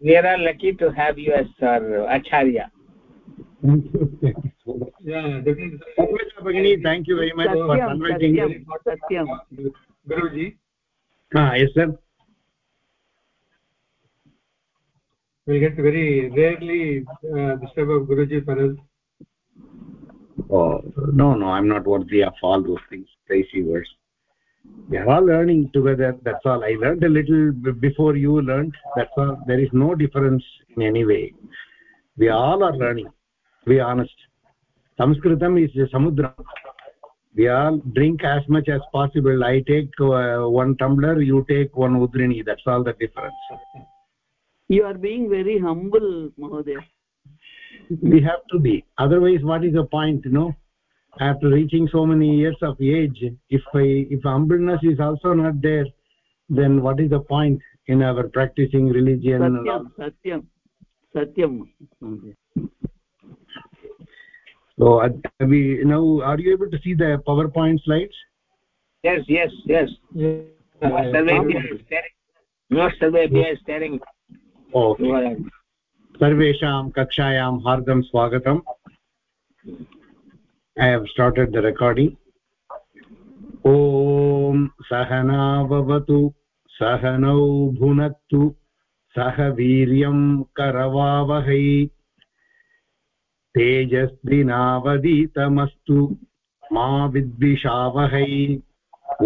we are lucky to have you as our acharya. Thank you. Thank you so much. Yeah definitely bagini thank you very much satyam, for converting satyam, satyam. guruji? Ah yes sir. We'll get very rarely uh, disturb of guruji for us. Oh no no i'm not worthy of all those things. Crazy words we are all learning together that's all. I learned a little before you learned that's all. There is no difference in any way. We all are learning. To be honest. Sanskritam is a samudra. We all drink as much as possible. I take uh, one tumbler you take one udrini. That's all the difference. You are being very humble mahoday we have to be. Otherwise what is the point you know after reaching so many years of age if I, if humbleness is also not there then what is the point in our practicing religion satyam satyam satyam so uh, we now are you able to see the powerpoint slides yes yes yes सर्वेभ्यः staring okay सर्वेषां कक्षायां हार्दं स्वागतम् i have started the recording. ॐ सहनाववतु सहनौ भुनक्तु सह वीर्यं करवावहै तेजस्विनावदीतमस्तु मा विद्विषावहै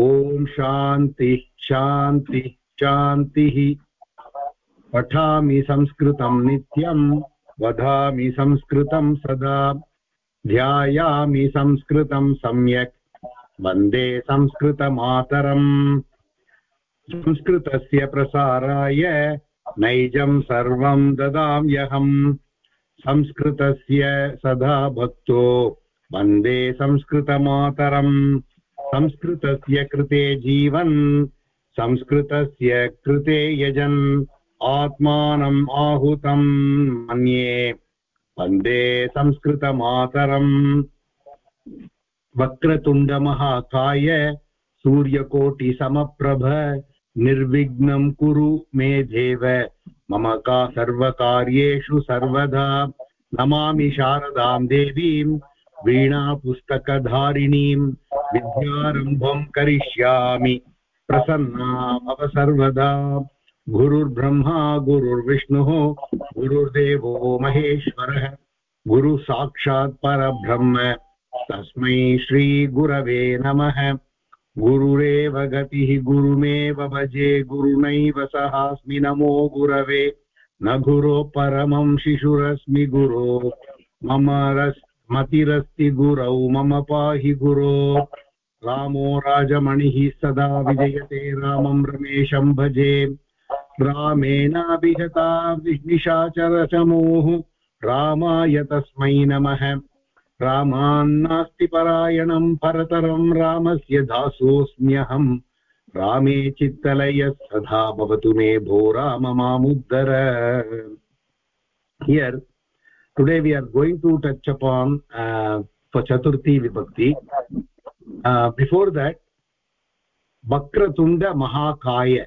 ॐ शान्तिः शान्तिः शान्तिः पठामि संस्कृतं नित्यं वदामि संस्कृतं सदा ध्यायामि संस्कृतं सम्यक्। वंदे संस्कृतमातरम्। संस्कृतस्य प्रसाराय नैजं सर्वं ददाम्यहम्। संस्कृतस्य सदा भक्तो वंदे संस्कृतमातरम्। संस्कृतस्य कृते जीवन्, संस्कृतस्य कृते यजन्। आत्मानम् आहुतं मन्ये। वंदे संस्कृतमातरम्। वक्रतुण्डमहाकाय सूर्यकोटिसमप्रभ। निर्विघ्नं कुरु मे देव। मम का सर्वकार्येषु सर्वदा। नमामि शारदां देवीं, वीणापुस्तकधारिणीं। विद्यारम्भं करिष्यामि। प्रसन्ना भव सर्वदा। गुरुर्ब्रह्मा, गुरुर्विष्णुः, गुरुर्देवो महेश्वरः, गुरुसाक्षात् परब्रह्म। तस्मै श्रीगुरवे नमः। गुरुरेव गतिः, गुरुमेव भजे गुरुणैव सहास्मि। नमो गुरवे। न गुरो परमं शिशुरस्मि गुरो। मम रस्, मतिरस्ति गुरौ, मम पाहि गुरो। रामो राजमणिः सदा विजयते, रामं रमेशं भजे। रामेणाभिहता निशाचरचमोः रामाय तस्मै नमः रामान्नास्ति परायणम् परतरम् रामस्य दासोऽस्म्यहम् रामे चित्तलयः सदा भवतु मे भो Rama मामुद्धर here today we are going to touch upon uh, for chaturthi vibhakti uh, before that vakratunda mahakaya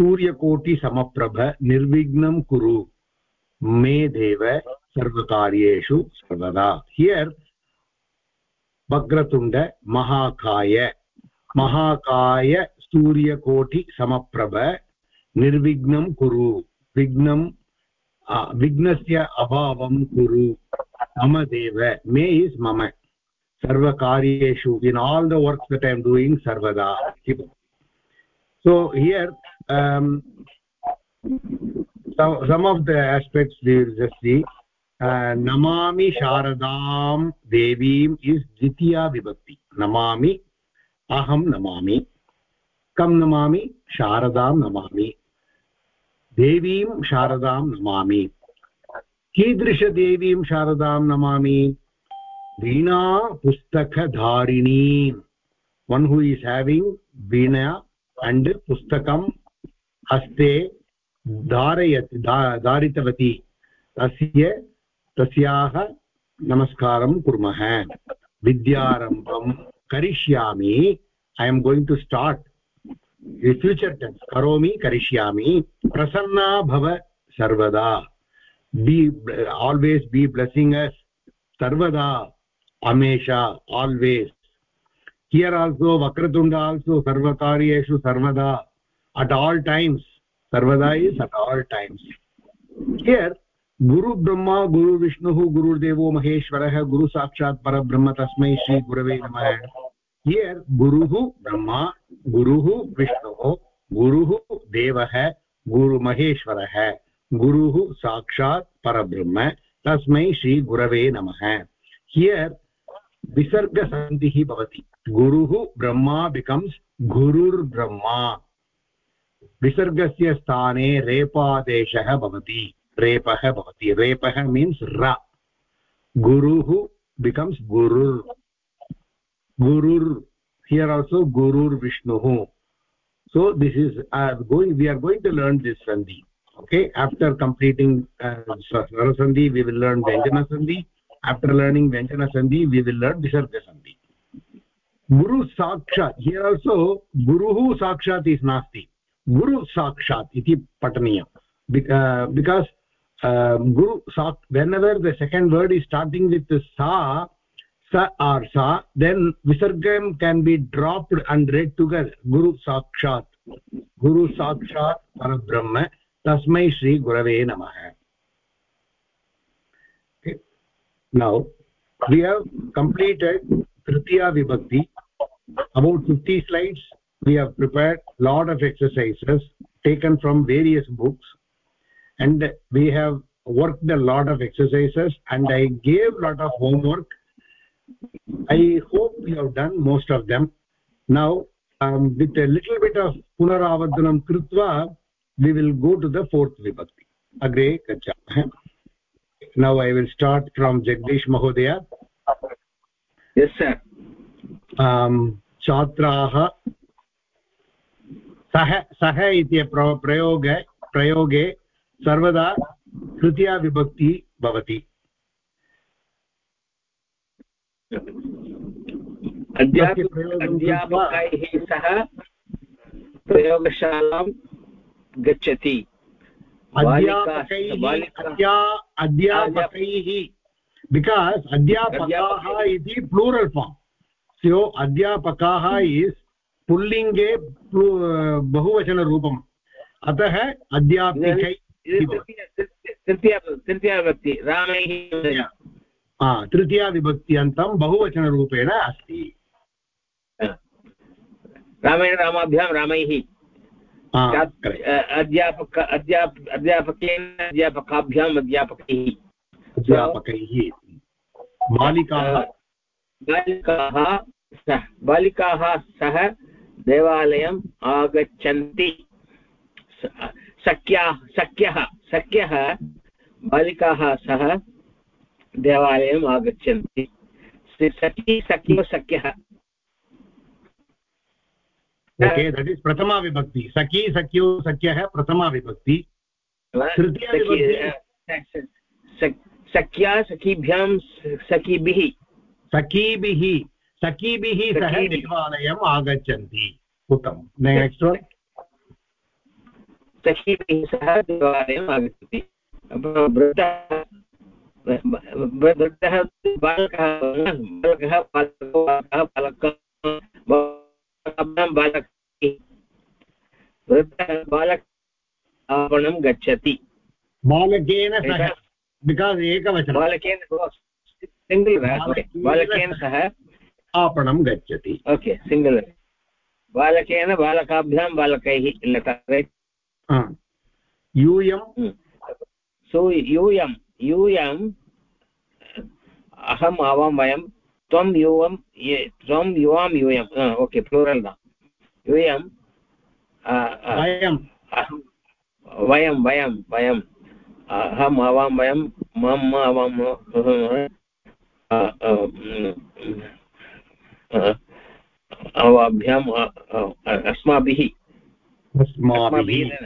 सूर्यकोटि समप्रभ निर्विघ्नं कुरु। मे देव सर्वकार्येषु सर्वदा। हियर् वक्रतुण्ड महाकाय। महाकाय सूर्यकोटि समप्रभ निर्विघ्नं कुरु। विघ्नं विघ्नस्य अभावं कुरु। मम देव, मे इस् मम। सर्वकार्येषु in all the works that I am doing सर्वदा. So, here um, so, some of the aspects we will just see uh, namami sharadam devim is dvitiya vibhakti namami aham namami kam namami sharadam namami devim sharadam namami कीदृशदेवीं शारदां नमामि वीणा पुस्तकधारिणी one who is having veena and pustakam हस्ते धारय धारितवती। तस्य, तस्याः नमस्कारं कुर्मः। विद्यारम्भं करिष्यामि। I am going to start future tense करोमि, करिष्यामि। प्रसन्ना भव सर्वदा। बि आल्वेस् बि ब्लेसिङ्ग् अस् सर्वदा। अमेषा आल्वेस् हियर् आल्सो वक्रतुण्ड आल्सो सर्वकार्येषु सर्वदा। At all times, sarvada is at all times. Here गुरु ब्रह्मा गुरु विष्णुः गुरुर्देवो महेश्वरः गुरु साक्षात् परब्रह्म तस्मै श्री गुरवे नमः हियर् गुरुः ब्रह्मा गुरुः विष्णुः गुरुः देवः गुरुमहेश्वरः गुरुः साक्षात् परब्रह्म तस्मै श्रीगुरवे नमः हियर् विसर्गसन्धिः भवति गुरुः ब्रह्मा बिकम्स् गुरुर्ब्रह्मा विसर्गस्य स्थाने रेपादेशः भवति। रेपः भवति। रेपः मीन्स् र। गुरुः बिकम्स् गुरुर्। गुरुर्। हियर् आल्सो गुरुर्विष्णुः so this is going we are going to learn this सन्धि ओके आफ्टर् कम्प्लीटिङ्ग् स्वरसन्धि वि विल् लर्न् व्यञ्जनसन्धि आफ्टर् लर्निङ्ग् व्यञ्जनसन्धि वि विल् लर्न् विसर्गसन्धि गुरुः साक्षात् हियर् आल्सो गुरुः साक्षात् इस् नास्ति गुरु साक्षात् इति पठनीयं बिकास् गुरु साक् whenever the second word is starting with सा स आर् सा then विसर्गं can be dropped and read together गुरु साक्षात् गुरु साक्षात् परब्रह्म तस्मै श्रीगुरवे नमः नौ वि हव् कम्प्लीटेड् तृतीया विभक्ति about fifty slides we have prepared lot of exercises taken from various books and we have worked a lot of exercises and i gave lot of homework i hope you have done most of them now um, with a little bit of punaravardhanam krutva we will go to the fourth vibhakti agre gachamah now i will start from jagdish mahodaya yes sir um छात्राः सः सः इति प्रयोग प्रयोगे सर्वदा तृतीया विभक्ति भवति। अध्यापकैः सह प्रयोगशालां गच्छति। अध्यापकैः बिकास् अध्यापकाः इति प्लूरल् फार्म् सो अध्यापकाः इस् पुल्लिङ्गे बहुवचनरूपम्। अतः अध्यापिकै तृतीया रामैः तृतीया विभक्त्यन्तं बहुवचनरूपेण अस्ति। रामेण रामाभ्यां रामैः। अध्यापक अध्याप अध्यापकेन अध्यापकाभ्याम् अध्यापकैः। अध्यापकैः। बालिकाः बालिकाः सः बालिकाः सह देवालयम् आगच्छन्ति। सख्याः सख्यः सख्यः बालिकाः सह देवालयम् आगच्छन्ति। सखी सख्यो सख्यः। ओके दट् इस् प्रथमा विभक्ति। सखी सख्यो सख्यः प्रथमा विभक्ति। सख्या सखीभ्यां सखीभिः। सखीभिः सखीभिः सह देवालयम् आगच्छन्ति। उत्तमं नेक्स्ट् वन् सखीभिः सह देवालयम् आगच्छति वृद्धः बालकः बालकः बालकः बालकः बालक वृद्धः बालक आपणं गच्छति बालकेन सह बिकास् एकवचनं बालकेन सिङ्गल् बालकेन सह आपणं गच्छति ओके सिङ्गल् बालकेन बालकाभ्यां बालकैः यूयं सो यूयं यूयम् अहम् आवां वयं त्वं युवं त्वं युवां यूयम्। ओके प्लूरल् न यूयं वयं वयं वयं वयम् अहम् आवां वयं मम आवां अभ्याम् अस्माभिः।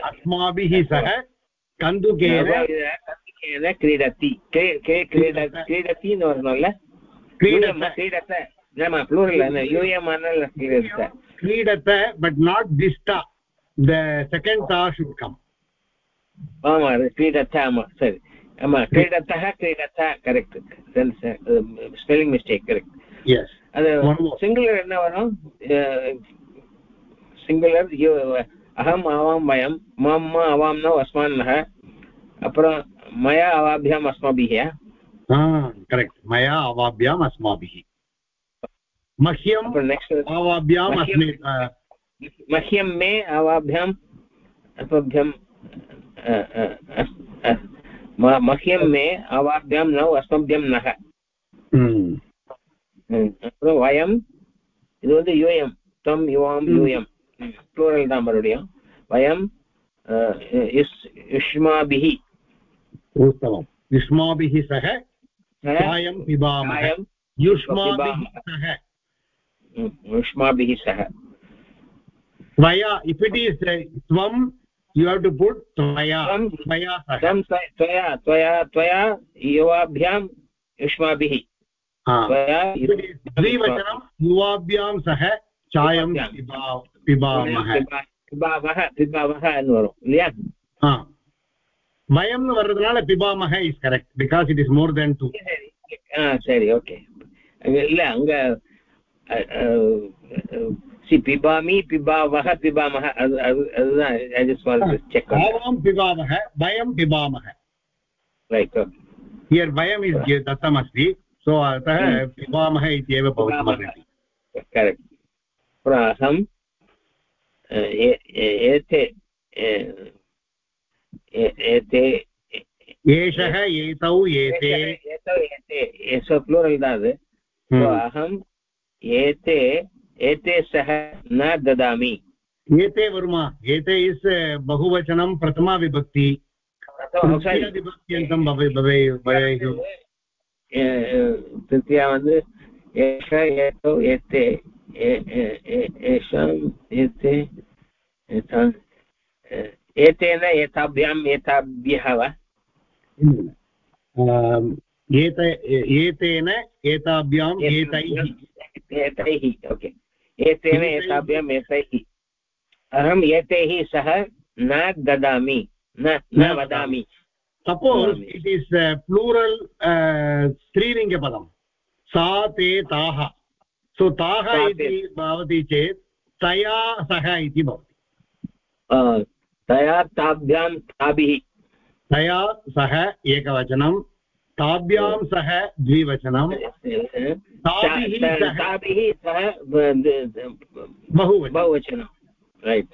अस्माभिः। सह कन्दुकेन कन्दुकेन क्रीडति। क्रीडति। क्रीडत क्रीडत। क्रीडत। बट् नाट् दिष्टा द सेकेण्ड् ता शुड् कम् आमां क्रीडत आमां सरि आमां क्रीडतः क्रीडत correct spelling mistake correct yes அது One more. சிங்குலர் என்ன வரும் சிங்குலர் அகம் ஆவாம் வயம் மம்ம அவாம்னோ அஸ்மான்னः அப்புறம் மயா அவாபியாம் அஸ்மாபிஹ ah correct maya avabyam asmabhi मह्यम् அப்புறம் நெக்ஸ்ட் आवाभ्याम् अस्मि uh, मह्यं मे अवाभ्याम् अस्मभ्यं अ, अ, अस्- अ, म- मह्यं मे अवाभ्यां नौ अस्मभ्यं नः mm, ம். அப்புறம் வயம் இது வந்து யூஎம் தம் யுவாம் ம். யூஎம் ப்ளூரல் தான் மறுபடியும் வயம் அ, யுஸ்- युष्माभिः उत्तमम् युष्माभिः सह सह चायं पिबामः सायं युष्माभिः पिबामः। सह ம், युष्माभिः सह त्वया if it is uh, त्वं you have to put त्वया त्वं- त्वया सह तं त्व- त्वया त्वया त्वया युवाभ्यां युष्माभिः द्विवचनं युवाभ्यां सह चायं युवाभ्यां। पिबा पिबामः பிபா- பிபாவக பிபாவகன்னு வரும் இல்லையா हा वयं வர்றதுனால पिबामः is correct because it is more than two சரி ஆ சரி ஓகே இல்ல அங்க சி பிபாமி பிபாவக பிபாமக அது அது அதுதான் ஐ ஜஸ்ட் வாண்ட் செக் आवां पिबामः वयं पिबामः ரைட் हियर् वयम् इस् दत्तमस्ति सो अतः हम्म। पिबामः इत्येव भवति करेक्ट् अहम् एते एते एषः एतौ एते। एतौ एते एषो प्लूरल् दाद् अहम् एते एते सह न ददामि। एते वर्मा एते इस् बहुवचनं प्रथमा विभक्ति। विभक्त्यन्तं भवेयुः। तृतीयावद् एष एतौ एते एषाम् एते एतेन एताभ्याम् एताभ्यः वा एतेन एताभ्याम् एतैः एतैः ओके एतेन एताभ्याम् एतैः अहम् एतैः सह न ददामि न न वदामि सपोज् इट् इस् प्लूरल् स्त्रीलिङ्गपदं सा ते ताः सो ताः इति। भवति चेत् तया सह इति भवति। तया ताभ्यां ताभिः। तया सह एकवचनं ताभ्यां सह द्विवचनं ताभिः सह ताभिः सह बहुवचनं। रैट्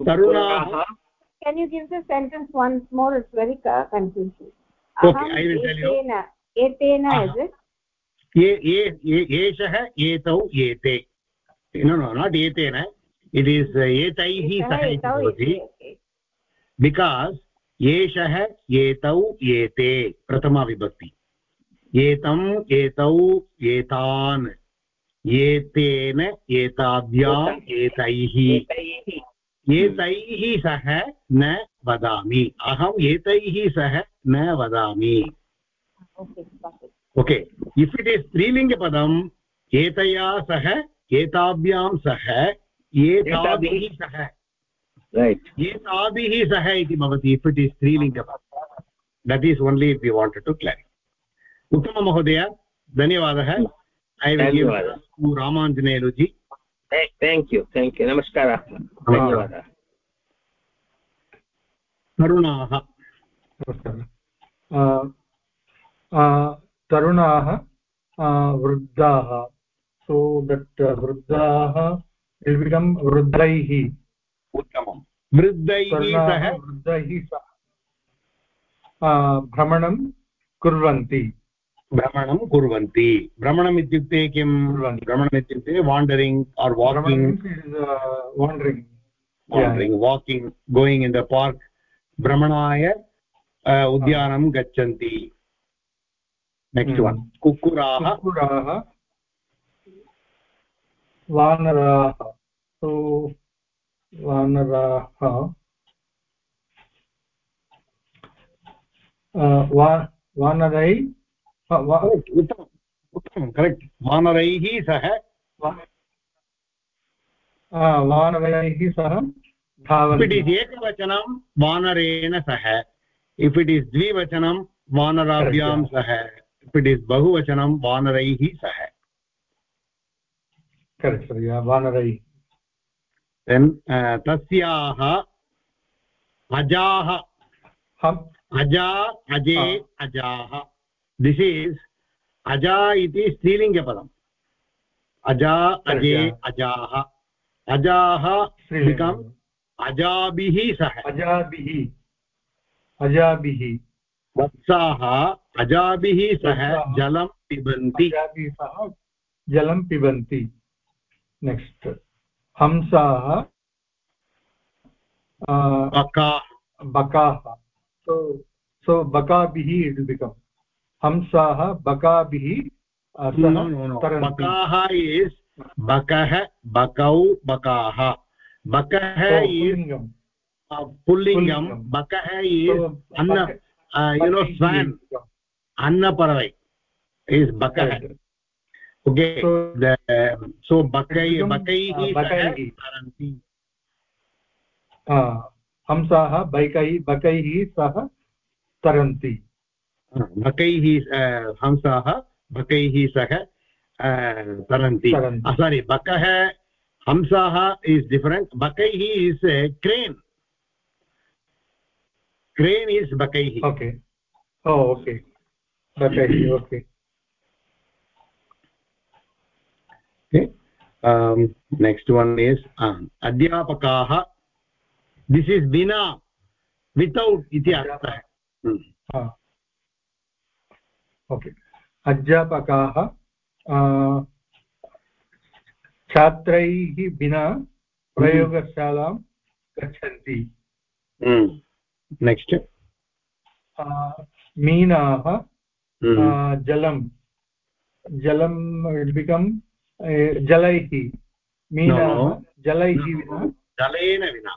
तरुणाः Can you give the sentence once more? It's very uh, confusing. Okay, I will tell you. Etena, etena Ah. is it? एषः एतौ एते no no not एतेन it is uh, एतैः सह इति etau, भवति. बिकास् एषः एतौ एते प्रथमा विभक्ति एतम् एतौ एतान् एतेन एताभ्याम् एतैः एतैः सह न वदामि। अहम् एतैः सह न वदामि. ओके इफ् इट् इस् स्त्रीलिङ्गपदम् एतया सह एताभ्यां सह एताभिः सह। एताभिः सह इति भवति if it is स्त्रीलिङ्गपदम् that is only if you wanted to clarify उत्तमं महोदय धन्यवादः। ऐ विल् धन्यवादः। रामाञ्जनेयलुजि थेङ्क् यू थेङ्क् यू नमस्कारः धन्यवादः तरुणाः नमस्कारः अ, अ, तरुणाः वृद्धाः सो दट् वृद्धाः विल् बिकम् वृद्धैः उत्तमं वृद्धैः सह वृद्धैः सह भ्रमणं कुर्वन्ति भ्रमणं कुर्वन्ति। भ्रमणम् इत्युक्ते किं। भ्रमणम् इत्युक्ते wandering or walking wandering wandering. Walking going in the park. भ्रमणाय uh, उद्यानं गच्छन्ति। Next Hmm. वन् कुक्कुराः। कुक्कुराः। वानराः। सो वानराः। अ, वानरै उत्तमं करेक्ट् वानरैः सह वानरैः सह एकवचनं वानरेण सह इफ् इट् इस् द्विवचनं वानराभ्यां सह इफ् इट् इस् बहुवचनं वानरैः तस्याः अजाः अजा अजे अजाः this is aja iti strilinga padam aja. Aje ajaah ajaah become अजाभिः सह अजाभिः अजाभिः वत्साः अजाभिः सह जलं पिबन्ति। सह जलं पिबन्ति। नेक्स्ट् हंसाः बकाः। बकाः सो सो बकाभिः इट् बिकम् हंसाः बकाभिः बकाः is बकः बकौ बकाः। बकः पुल्लिङ्गं. बकः So, अन्न know बकैः swan अन्नपறவை is बकः। The so बकै बकैः. तरन्ति हंसाः बैकैः बकैः सह तरन्ति बकैः uh, हंसाः बकैः सह तरन्ति. सारी बकः हंसाः इस् डिफरेण्ट् बकैः इस् क्रेन् क्रेन् इस् बकैः ओके ओ ओके बकैः ओके नेक्स्ट् वन् इस् अध्यापकाः। दिस् इस् विना वितौट् इति अर्थः। Hmm. हा। ओके अध्यापकाः छात्रैः विना प्रयोगशालां गच्छन्ति. नेक्स्ट् आ, मीनाः. आ, जलं जलं बिकम् जलैः मीनाः जलैः विना? जलेन विना.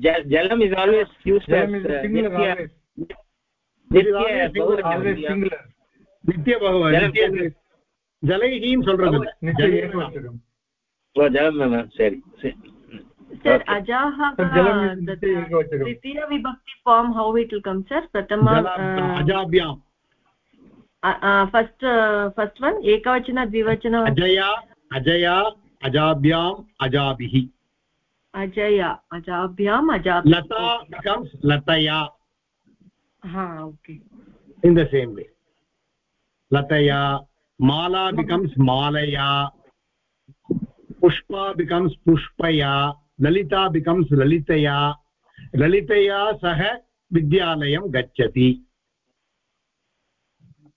jalam is always used jalam as, is uh, singular nitya, always nitya always singular, always singular nitya bahuvachana jalaihi nu solradhu nitya enu vachakam so jalam na sari sir ajah nitya vibhakti form how it will come sir prathama ajabhyam first first one एकवचन द्विवचन अजया अजया अजाभ्याम् अजाभिः अजया अजाभ्याम् अजा लता बिकम्स् वे लतया माला बिकम्स् पुष्पा बिकम्स् पुष्पया। ललिता बिकम्स् ललितया। ललितया सह विद्यालय गच्छति।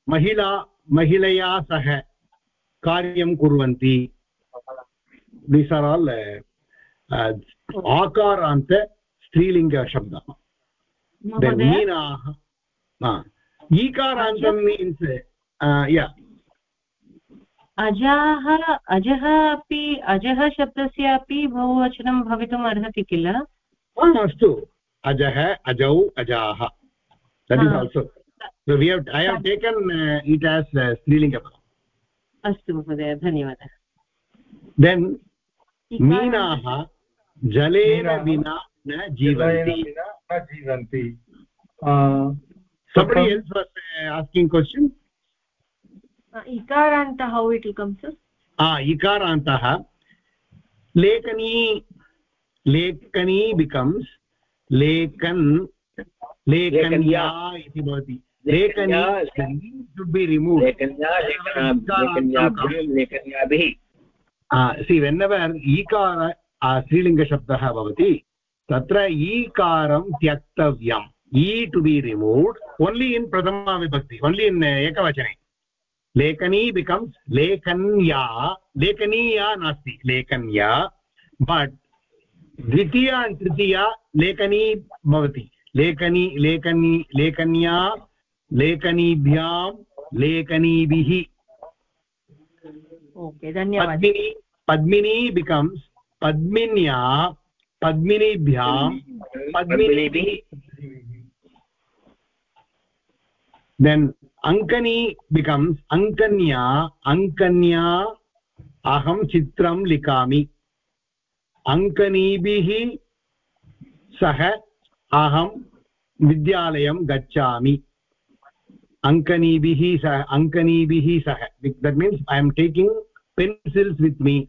महिला महिलया सह कार्यं कुर्वन्ति। दीस् आर् आल् आकारान्त स्त्रीलिङ्गशब्दः मीनाः हा। ईकारान्तं मीन्स् या अजाः अजः अपि अजः शब्दस्य अपि बहुवचनं भवितुम् अर्हति किल? अस्तु। अजः अजौ अजाः। That is also so we have i have taken uh, it as uh, strilinga महोदय then मीनाः जलेन विना न जीवन्ति न जीवन्ति somebody else was uh, asking question uh, ikaranta, how it will come, sir? ah इकारान्तः लेखनी लेखनी becomes लेखन् लेखन्या इति भवति लेखनी लेखन्या- should be removed लेखन्या लेखना लेखन्याभ्यां लेखन्याभिः सि वेन्नेवर् ईकार स्त्रीलिङ्गशब्दः भवति तत्र ईकारं त्यक्तव्यम्. E to be removed only in प्रथमा विभक्ति ओन्लि इन् एकवचने. lekani becomes lekanya lekaniya nasti lekanya but द्वितीया तृतीया लेखनी भवति. लेखनी लेखनी लेखन्या लेखनीभ्यां लेखनीभिः. पद्मिनी पद्मिनी बिकम्स् पद्मिन्या, पद्मिनीभ्यां, पद्मिनीभिः। देन् अङ्कनी बिकम्स् अङ्कन्या अङ्कन्या अहं चित्रं लिखामि। अङ्कनीभिः सह अहं विद्यालयं गच्छामि। अङ्कनीभिः सह अङ्कनीभिः सह। That means I am taking pencils with me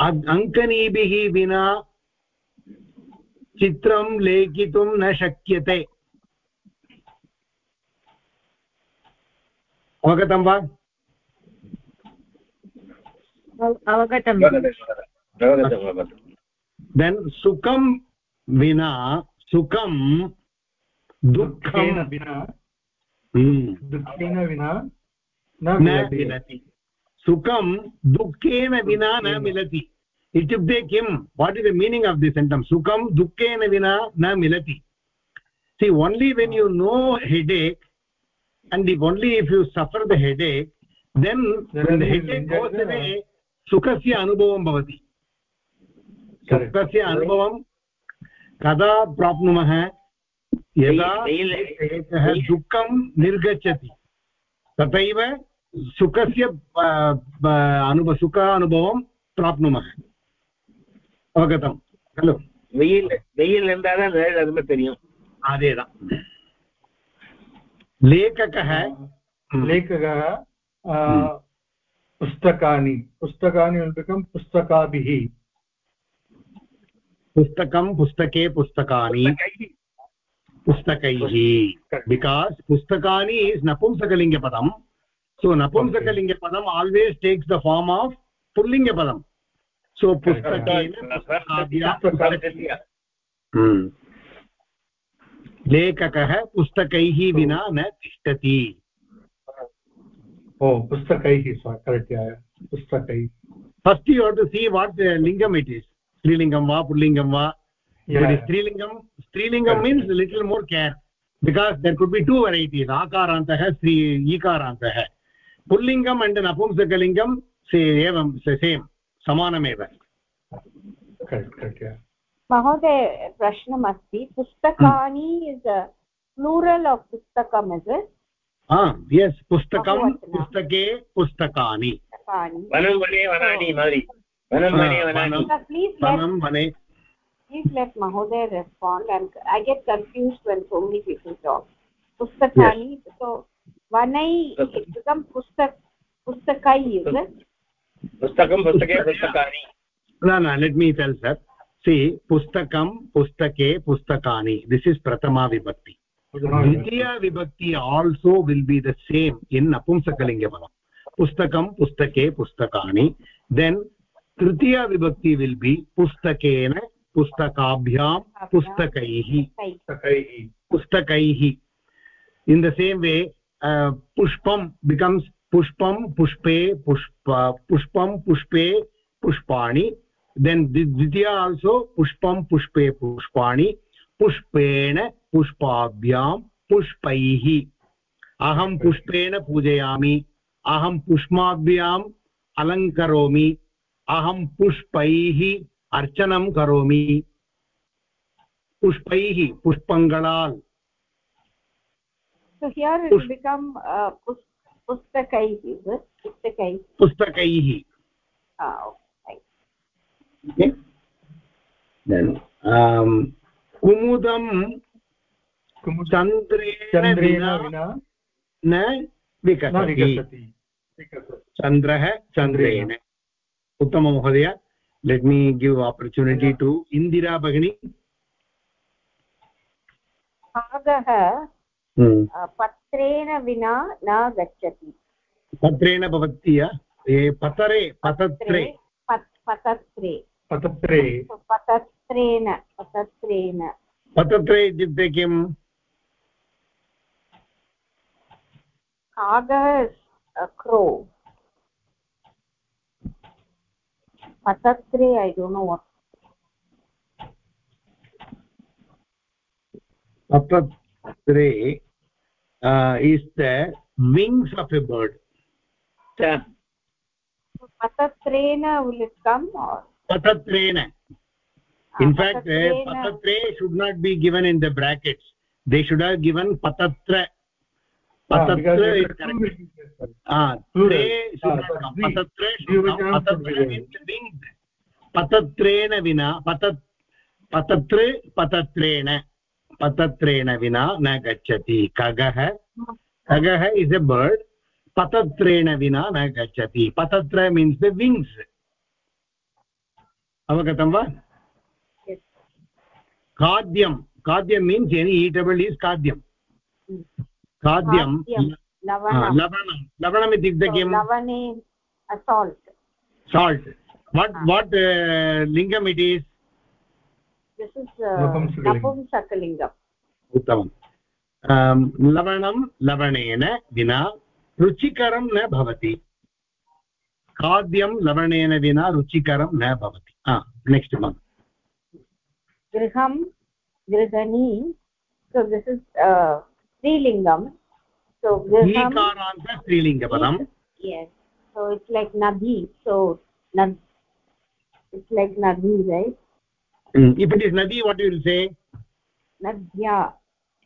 अङ्कनीभिः विना चित्रं लेखितुं न शक्यते। अवगतं वा? अवगतं। देन् सुखं विना सुखं दुःखेन दुःखं विना हम्म, दुःखेन विना न मिलति सुखं दुःखेन विना न मिलति। इत्युक्ते किं? What is the meaning of the sentence सुखं दुःखेन विना न मिलति। See only when you know headache and if only if you suffer the headache then when the headache goes away सुखस्य अनुभवं भवति। सुखस्य अनुभवं कदा प्राप्नुमः? यदा एकः दुःखं निर्गच्छति तथैव सुखस्य अ, ब, अनुभव सुख अनुभवं प्राप्नुमः अवगतं खलु வெயில் வெயில் இருந்தாதான் நிழல் அருமை தெரியும் அதேதான் लेखकः लेखकः uh, पुस्तकानि पुस्तकानि will become पुस्तकाभिः पुस्तकं पुस्तके पुस्तकानि पुस्तकैः बिकास् पुस्तकानि is नपुंसकलिङ्गपदं so नपुंसकलिङ्गपदम् always takes the form of पुल्लिङ्गपदं so पुस्तकेन पुस्तकाभ्यां पुस्तकस्य हम्म। लेखकः पुस्तकैः विना न तिष्ठति ओ पुस्तकैः पुस्तकैः first you have to see what लिङ्गम् it is स्त्रीलिङ्गं वा पुल्लिङ्गं वा स्त्रीलिङ्गं स्त्रीलिङ्गं means little more care. Because there could be two varieties. आकारान्तः स्त्री ईकारान्तः पुल्लिङ्गम् अण्ड् नपुंसकलिङ्गं एवं सेम् समानमेव. महोदय प्रश्नमस्ति पुस्तकानि प्लूरल् आफ् पुस्तकम् इस् यस् पुस्तकं पुस्तके पुस्तकानि. प्लीस् लेट् महोदय respond I get confused when so many people talk पुस्तकानि सो वनै पुस्तकं पुस्तक पुस्तकै इस् पुस्तकं पुस्तके पुस्तकानि। न न लेट् मी टेल् सर् सि पुस्तकं पुस्तके पुस्तकानि. दिस् इस् प्रथमा विभक्ति. द्वितीया विभक्ति also will be the same in नपुंसकलिङ्गपदं पुस्तकं पुस्तके पुस्तकानि. देन् तृतीया विभक्ति विल् बि पुस्तकेन पुस्तकाभ्यां पुस्तकैः। पुस्तकैः। इन् द सेम् वे पुष्पं बिकम्स् पुष्पं पुष्पे पुष्प पुष्पं पुष्पे पुष्पाणि देन् द्वितीया आल्सो पुष्पं पुष्पे पुष्पाणि पुष्पेण पुष्पाभ्यां पुष्पैः अहं पुष्पेण पूजयामि अहं पुष्पाभ्याम् अलङ्करोमि अहं पुष्पैः अर्चनं करोमि पुष्पैः पुष्पङ्गलाल् so here it will become uh, pus- is it pustakai पुस्तकैः ah okay. Okay. Then, um, कुमुदं चन्द्रेण चन्द्रेण विना न विकसति। चन्द्रः चन्द्रेण उत्तम महोदय let me give opportunity to Indira भगिनी। भागः पत्रेण विना न गच्छति पत्रेण भवति पतरे पतत्रे पतत्रे पतत्रे पतत्रेण पतत्रेण पतत्रे इत्युक्ते किम् crow. Patatre i don't know what. Patatre uh, is the wings of a bird. Patatrena will it come or? Patatrena. In fact patatre should not be given in the brackets. They should have given patatra. Patatra is correct. ah tre should not come. patatre should come. patatre means wings patatrena vina. Patat patatre patatrena पतत्रेण विना न गच्छति। खगः खगः is a bird पतत्रेण विना न गच्छति। पतत्र means the wings अवगतं वा? खाद्यं खाद्यं मीन्स् एनि ईटबल् इस् खाद्यं। खाद्यं लवणं। लवणम् इत्युक्ते किं साल्ट् वाट् वाट् लिङ्गम् इट् इस् नपुंसकलिङ्गम् लवण लवणं लवणेन विना रुचिकरं न भवति खाद्यं लवणेन विना रुचिकरं न भवति नेक्स्ट् गृहणी सो दिस् इस् स्त्रीलिङ्गं सो गृहकारान्त सो इट्स् लैक् नदी सो इट्स् लैक् नदी right if it is nadi what you will say nadya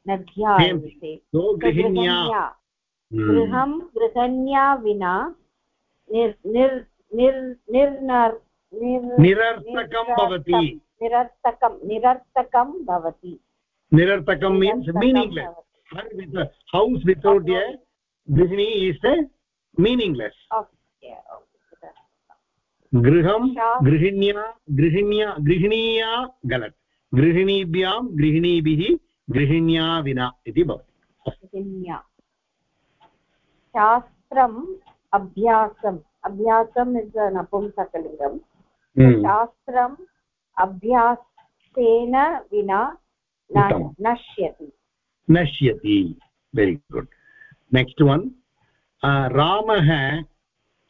nadya Same. will say. So grihinya. गृहं गृहण्या विना निरर्थकं भवति निरर्थकं निरर्थकं भवति निरर्थकं means meaningless house without a गृहिणी इस् ए मीनिङ्ग्लेस् गृहं गृहिण्या गृहिण्या गृहिणीया गलत्। गृहिणीभ्यां गृहिणीभिः गृहिण्या विना इति भवति। शास्त्रम् अभ्यासम् अभ्यासम् इस् नपुंसकलिङ्गम्। शास्त्रम् अभ्यासेन विना नश्यति। नश्यति। वेरि गुड् नेक्स्ट् वन् रामः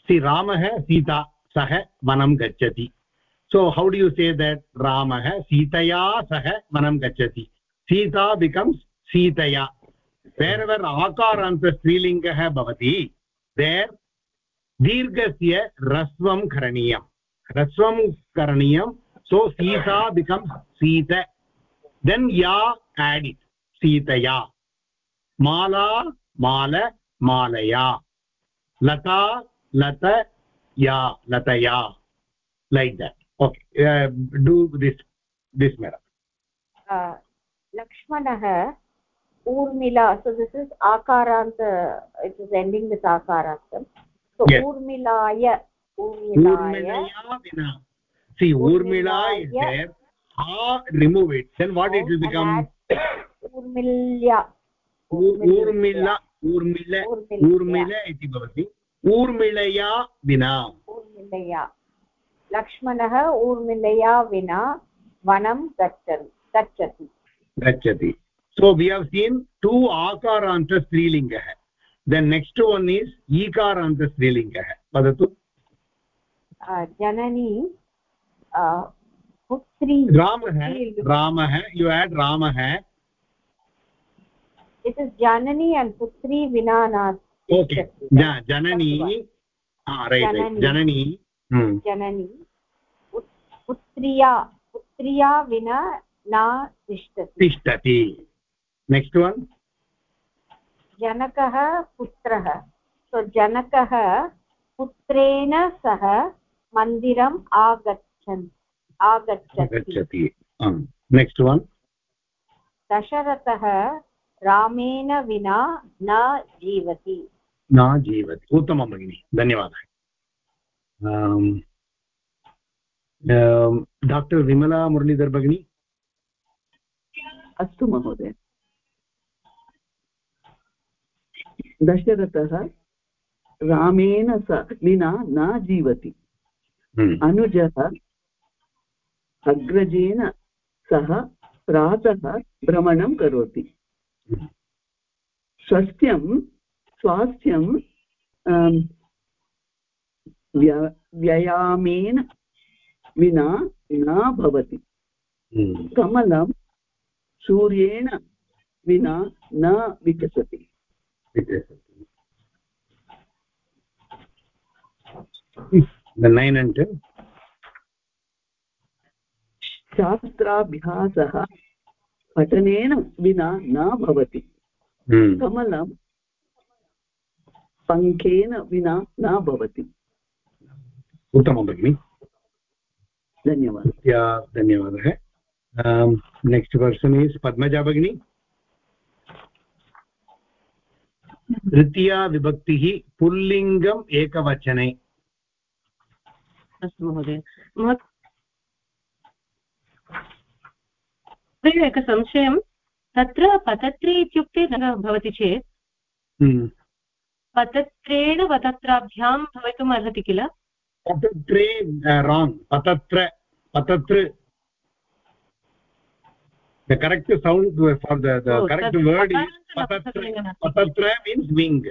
सि रामः सीता सह वनं गच्छति। सो how do you say that रामः सीतया सह वनं गच्छति। सीता बिकम्स् सीतया। वेर् आकारान्त स्त्रीलिङ्गः भवति देर् दीर्घस्य ह्रस्वं करणीयं ह्रस्वं करणीयं so sita becomes sita then ya add it sitaya mala mala malaya lata lata या लतया like that okay do this this मेर लक्ष्मणः ऊर्मिला सो दिस् इस् आकारान्त इट् इस् एण्डिङ्ग् वित् आकारान्तम् ऊर्मिलाय ऊर्मिला इति भवति ऊर्मिळया विना ऊर्मिळया लक्ष्मणः ऊर्मिळया विना वनं गच्छति गच्छति गच्छति so we have seen to आकारान्त then next one is ईकारान्त वदतु जननी पुत्री रामः रामः यु एड् रामः इट् इस् जननी अण्ड् पुत्री विना नास्ति ओके जननी जननी जननी पुत्र्या पुत्र्या विना न तिष्ठति तिष्ठति नेक्स्ट् वन् जनकः पुत्रः सो जनकः पुत्रेण सह मन्दिरम् आगच्छ आगच्छन् आगच्छति नेक्स्ट् वन् दशरथः रामेण विना न जीवति न जीवति। उत्तमं भगिनि धन्यवादः। डाक्टर् विमला मुरलीधर् भगिनी? अस्तु महोदय। दशरथः रामेण स विना न जीवति। हम्म। अनुजः अग्रजेन सह प्रातः भ्रमणं करोति। स्वस्त्यं स्वास्थ्यं अं, व्य- व्यायामेन विना न भवति। हम्म। कमलं सूर्येण विना न विकसति। the 9 and 10 शास्त्राभ्यासः पठनेन विना न भवति। hmm. कमलं पङ्खेन विना न भवति। उत्तमं भगिनि। धन्यवादः। धन्यवादः। नेक्स्ट् पर्सन् इस् पद्मजा भगिनी। तृतीया विभक्तिः पुल्लिङ्गम् एकवचने। अस्तु महोदय। महोदय एकः संशयं तत्र पतत्रे इत्युक्ते भवति चेत् हम्म। पतत्रेण पतत्राभ्यां भवितुम् अर्हति किल पतत्रे राङ्ग् पतत्र पतत्र the correct sound for the the Oh, correct word is patatra patatra means wing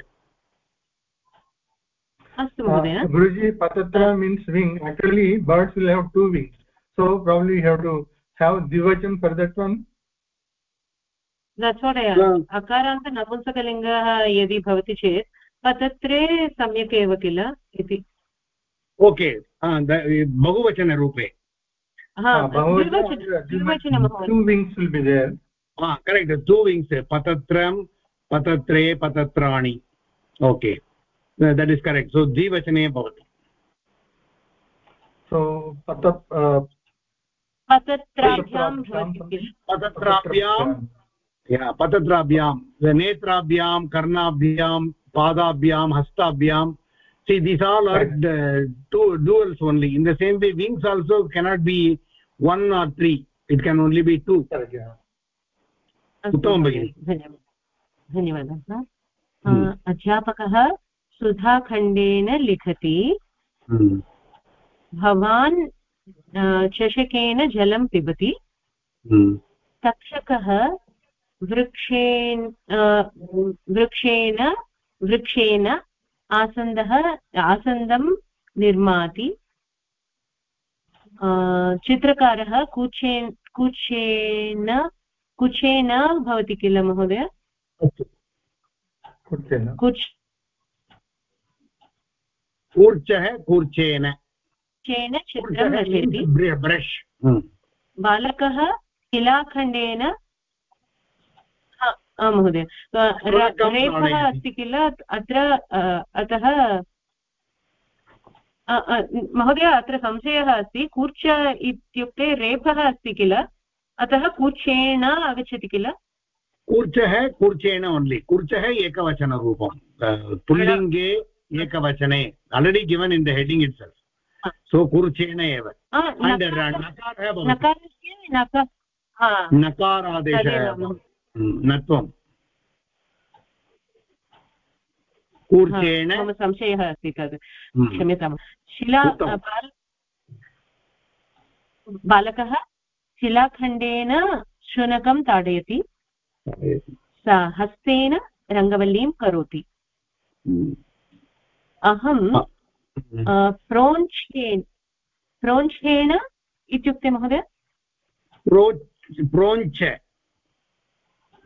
अस्तु महोदय Uh, Guruji, patatra means wing. Actually, birds will have two wings. So probably you have to have divachan for that one. That's what अकारान्त नपुंसकलिङ्गः यदि भवति चेत् पतत्रे सम्यक् एव किल इति। ओके बहुवचनरूपे. करेक्ट् टु विङ्ग्स् पतत्रं पतत्रे पतत्राणि। Okay that is correct so द्विवचने भवति। Uh, पतत्राभ्यां पतत्राभ्यां पतत्राभ्यां नेत्राभ्यां कर्णाभ्यां पादाभ्यां हस्ताभ्यां see these all are Right. uh, two duals only in the same way wings also cannot be one or three it can only be two Correct, yeah. उत्तमं भगिनि। धन्यवादः धन्यवादः हम्म। अ, अध्यापकः सुधाखण्डेन लिखति Hmm. भवान् चषकेन जलं पिबति Hmm. तक्षकः वृक्षेण वृक्षेण वृक्षेण आसन्दः आसन्दं निर्माति। अ, चित्रकारः कुचेन कुचेन कुचेन भवति किल महोदय? अस्तु। कुच् कूर्चः कूर्चेन। चेन चित्रं रचयति ब्रश्। बालकः शिलाखण्डेन महोदय। रेफः अस्ति किल? अत्र अतः महोदय अत्र संशयः अस्ति। कूर्च इत्युक्ते रेफः अस्ति किल? अतः कूर्चेण आगच्छति किल? कूर्चः कूर्चेन ओन्लि कूर्चः एकवचनरूपं पुल्लिङ्गे एकवचने। Already given in the heading itself so कूर्चेन एव। नकारादेशः तदेव, महोदय। नत्वं हा, कूर्चेन मम संशयः अस्ति तद् क्षम्यतां शिला बाल बालकः शिलाखण्डेन शुनकं ताडयति सा हस्तेन रङ्गवल्लीं करोति अहं प्रोञ्छेन प्रोञ्छेन इत्युक्ते महोदय प्रो- प्रोञ्च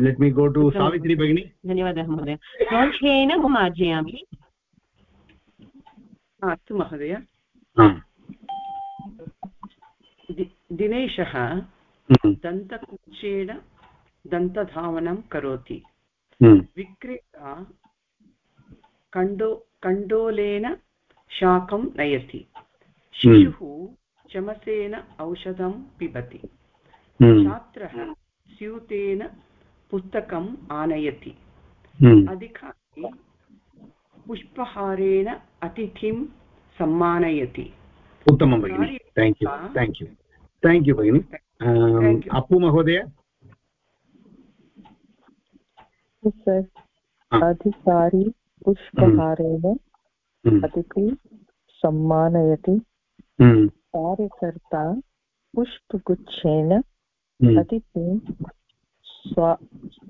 let me go to Savitri भगिनी धन्यवादः महोदय। मुखं मार्जयामि अस्तु महोदय। हा, दिनेशः हम्म, दन्तकुच्छेन दन्तधावनं करोति। हम्म, विक्रेता कण्डो कण्डोलेन शाकं नयति। शिशुः चमसेन औषधं पिबति। हम्म, छात्रः स्यूतेन पुस्तकम् आनयति। हम्म, अधिकारी पुष्पहारेण अतिथिं सम्मानयति। उत्तमं भगिनि। Thank you thank you thank you भगिनि. अप्पु महोदय? अधिकारी पुष्पहारेण हम्म। अतिथि सम्मानयति। हम्म। कार्यकर्ता पुष्पगुच्छेन हम्म। अतिथिं स्वा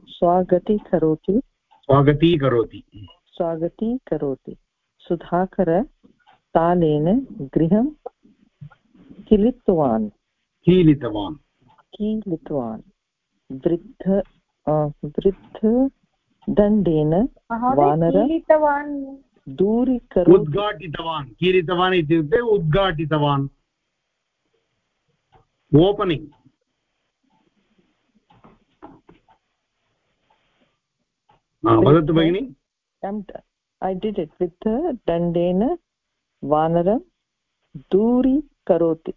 स्वागतीकरोति स्वागतीकरोति स्वागतीकरोति सुधाकर तालेन गृहं किलितवान्। कीलितवान्। कीलितवान्। वृद्ध वृद्धदण्डेन वानर कीलितवान्। दूरीकरोति। उद्घाटितवान्। कीलितवान् इत्युक्ते उद्घाटितवान्। ओपनिङ्ग् वदतु भगिनि ऐ डिड् इट् वित् दण्डेन वानरं दूरीकरोति।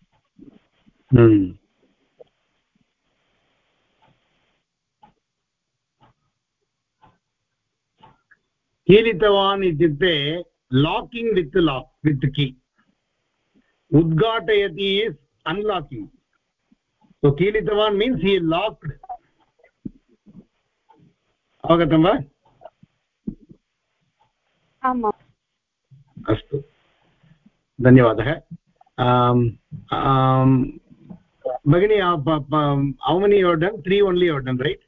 कीलितवान् इत्युक्ते लाकिङ्ग् वित् लाक् वित् की उद्घाटयति इस् अन्लाकिङ्ग् सो कीलितवान् मीन्स् हि लाक्ड् अवगतं वा आम् अस्तु। धन्यवादः। भगिनी how many you're done three only you're done right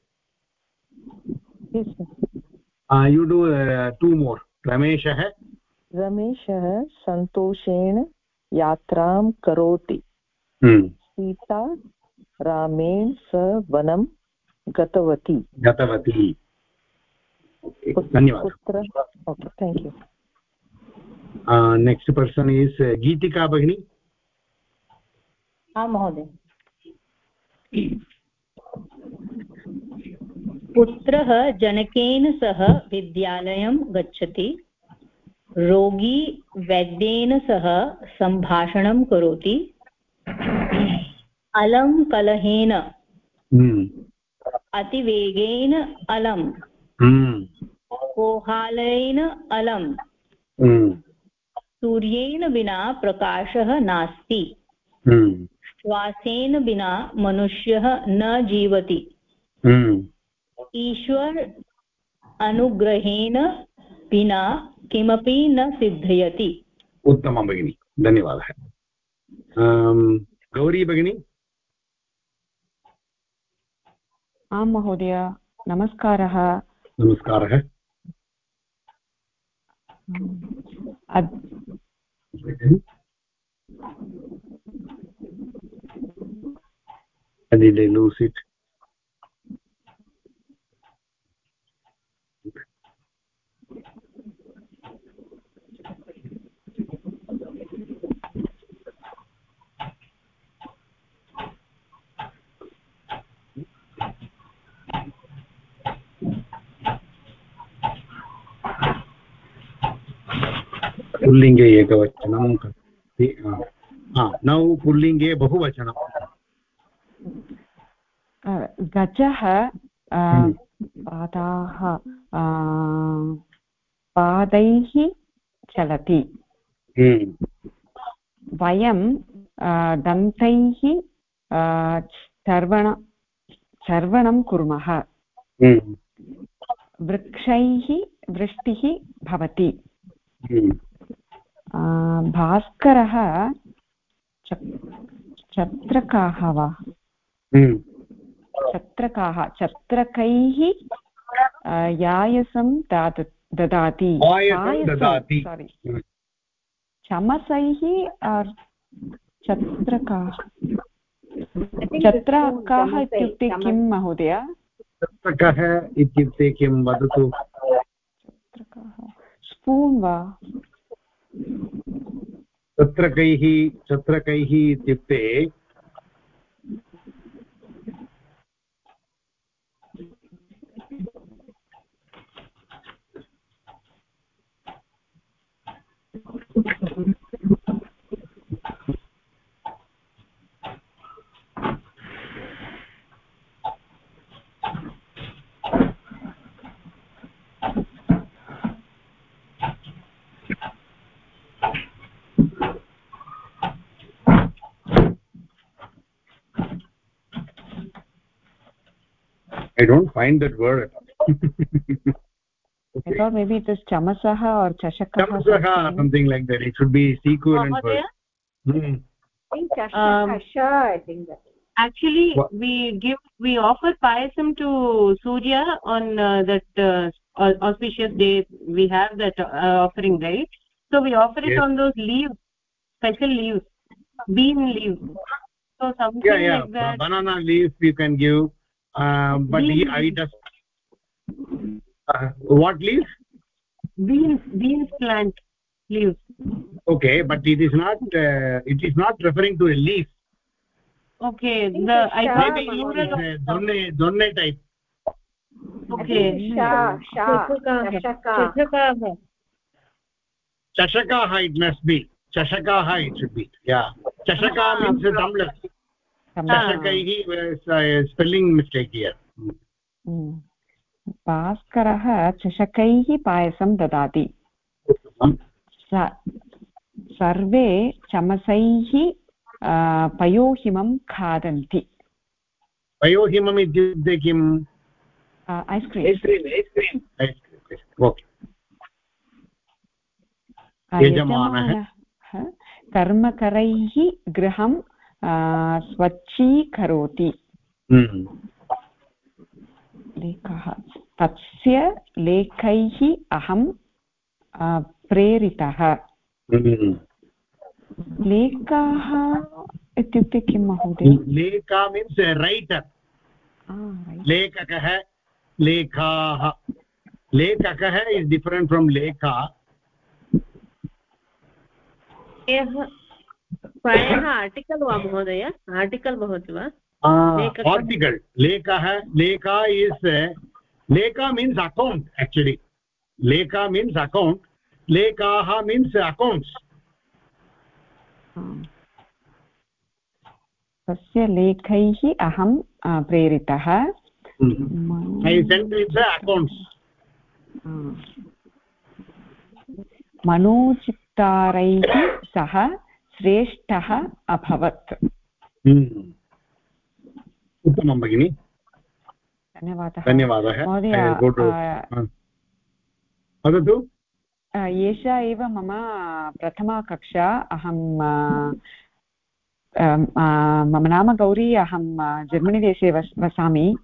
you do two more रमेशः रमेशः सन्तोषेण यात्रां करोति। सीता रामेण सह वनं गतवती गतवती धन्यवादः पुत्र okay thank you next person is Geetika भगिनी आं महोदय पुत्रः जनकेन सह विद्यालयं गच्छति रोगी वैद्येन सह सम्भाषणं करोति अलं कलहेन हम्म। अतिवेगेन अलं। कोहालेन अलं हम्म। सूर्येण विना प्रकाशः नास्ति। श्वासेन विना मनुष्यः न जीवति। ईश्वर अनुग्रहेण विना किमपि न सिद्धयति। उत्तमं भगिनि धन्यवादः। गौरी भगिनी? आं महोदय नमस्कारः। नमस्कारः लूसिट् पुल्लिङ्गे एकवचनं नौ पुल्लिङ्गे बहुवचनं गजः हम्म। पादाः पादैः चलति हम्म। वयं दन्तैः चर्वण चर्वणं कुर्मः हम्म। वृक्षैः वृष्टिः भवति भास्करः छत्रकाः वा? छत्रकाः छत्रकैः यायसं दाद ददाति। सोरि चमसैः छत्रकाः छत्रकाः इत्युक्ते किं महोदय? छत्रकः इत्युक्ते किं? वदतु। छत्रकाः स्पून् वा? छत्रकैः छत्रकैः इत्युक्ते i don't find that word okay. i thought maybe it is chamasaha or chashakah chamasah something. like that. It should be equivalent word hmm. I think um, I think that. actually what? we give we offer payasam to surya on uh, that uh, auspicious day we have that uh, offering right? So we offer it on those leaves special leaves bean leaves. So something yeah, yeah. like that. Banana leaves you can give uh, but he, i just uh, what leaf beans beans plant leaves. Okay but it is not uh, it is not referring to a leaf. Okay the i thought maybe it is a donne donne type. Okay. Sha sha chashaka. Chashaka. It must be. Chashaka it should be yeah. Chashaka ah, means a spelling mistake here भास्करः चषकैः पायसं ददाति। सर्वे चमसैः पयोहिमं खादन्ति। पयोहिमम् इत्युक्ते किम्? Ice cream यजमानः। कर्मकरैः गृहं स्वच्छीकरोति। लेखः। तस्य लेखैः अहं प्रेरितः। लेखाः इत्युक्ते किं महोदय? लेखा मीन्स् रैटर् लेखकः लेखाः। लेखकः इस् डिफरेण्ट् फ्रोम् लेखा। प्रायः आर्टिकल् वा महोदय? आर्टिकल् भवति वा? आर्टिकल् लेखः लेखा इस् लेखा मीन्स् अकौण्ट् एक्चुलि लेखा मीन्स् अकौण्ट् लेखाः मीन्स् अकौण्ट्स् तस्य लेखैः अहं प्रेरितः। अकौण्ट्स् मनोचित्तारैः सह श्रेष्ठः अभवत्। हम्म। उत्तमं भगिनि। धन्यवादः। धन्यवादः। वदतु। एषा एव मम प्रथमा कक्षा अहं मम नाम गौरी। अहं जर्मनीदेशे वस् वसामि।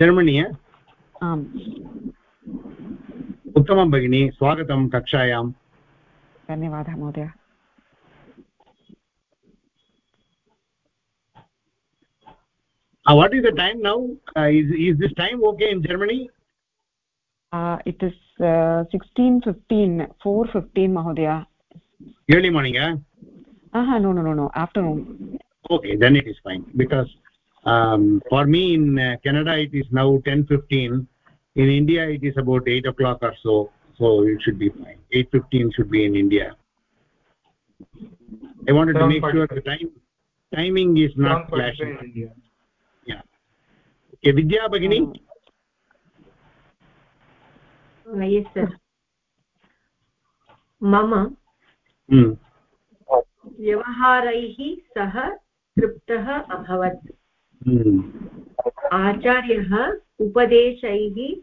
जर्मनी आम्। उत्तमं भगिनि। स्वागतं कक्षायां धन्यवादः महोदय। What is the time now? Uh, is is this time okay in germany? Uh, it is uh, 16:15 4:15 mahodaya. Early morning eh aha no no no no afternoon. Okay then it is fine because um, for me in uh, canada it is now 10:15 in india it is about 8 o'clock or so so it should be fine. 8:15 should be in india. I wanted to make sure the time timing is not clashing in india विद्या भगिनी मम हम्म। व्यवहारैः सह तृप्तः अभवत्। हम्म। आचार्यः उपदेशैः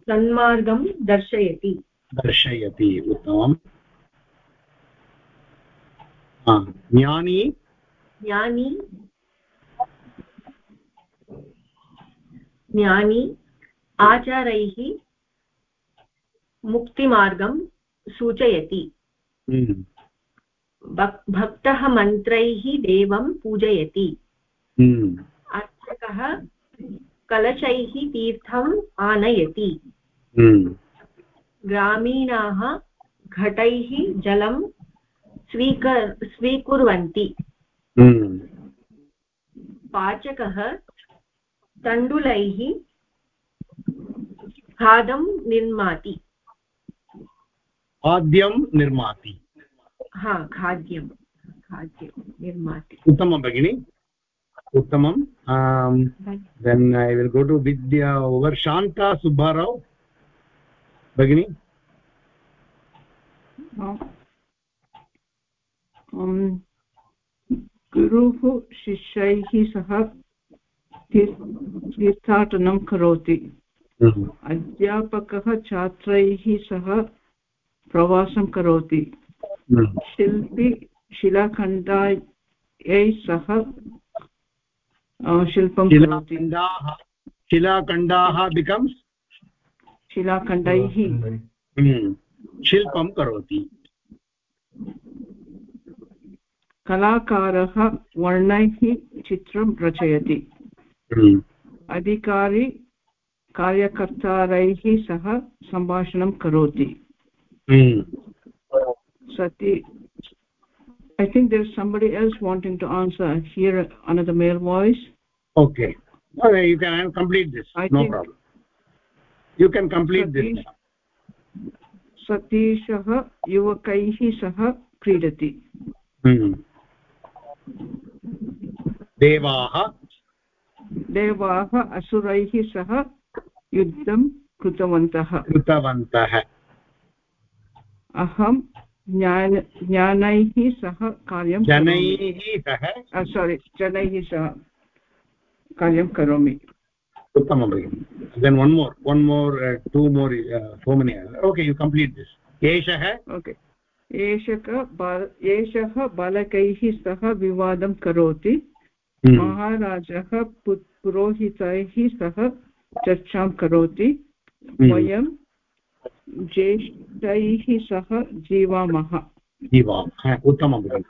सन्मार्गं दर्शयति। दर्शयति उत्तमम्। ज्ञानी? ज्ञानी ज्ञानी आचारैः मुक्तिमार्गं सूचयति हम्म। भक्तः मन्त्रैः देवं पूजयति हम्म। अर्चकः कलशैः तीर्थम् आनयति हम्म। ग्रामीणाः घटैः जलं स्वीकर स्वीकुर्वन्ति पाचकः तण्डुलैः खादं निर्माति। खाद्यं निर्माति। हा खाद्यं खाद्यं निर्माति। उत्तमं भगिनि उत्तमं। Then I will go to Vidya over Shanta Subbarao भगिनि। गुरुः शिष्यैः सह तीर्थाटनं करोति हम्म। अध्यापकः छात्रैः सह प्रवासं करोति हम्म। शिल्पी शिलाखण्डायै सह शिल्पं करोति शिलाखण्डाः शिलाखण्डाः बिकम्स् शिलाखण्डैः शिल्पं करोति कलाकारः वर्णैः चित्रं रचयति हम्म। अधिकारी कार्यकर्तारैः सह सम्भाषणं करोति। सति I think there somebody else wanting to answer here on the male voice okay सतीशः युवकैः सह क्रीडति देवाः देवाः असुरैः सह युद्धं कृतवन्तः। कृतवन्तः। अहं ज्ञान ज्ञानैः सह कार्यं जनैः सह? सारी जनैः सह कार्यं करोमि। उत्तमं भगिनि। Then one more one more two more so many okay you complete this एषः? ओके एषः बाल एषः बालकैः सह विवादं करोति। महाराजः पु- पुरोहितैः सह चर्चां करोति। हम्म। वयं ज्येष्ठैः सह जीवामः। जीवा हा, उत्तमं भगिनि।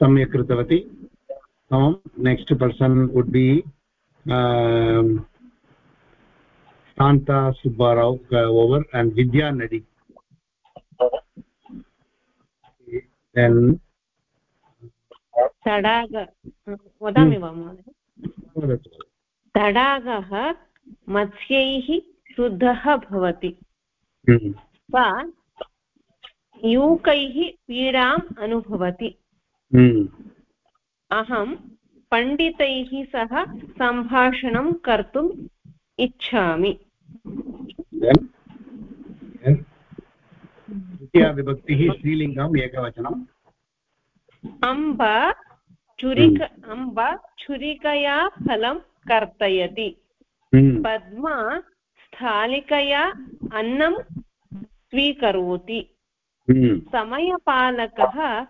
सम्यक् कृतवती। उत्तमं next person would be Shanta Subbarao over and Vidya Nadig तडाग वदामि वा महोदय? तडागः मत्स्यैः शुद्धः भवति। सा यूकैः पीडाम् अनुभवति। अहं पण्डितैः सह सम्भाषणं कर्तुम् इच्छामि। द्वितीया विभक्तिः स्त्रीलिङ्गम् एकवचनम्। अम्ब छुरिक अम्ब छुरिकया फलं कर्तयति. पद्मा स्थालिकया अन्नं स्वीकरोति. समयपालकः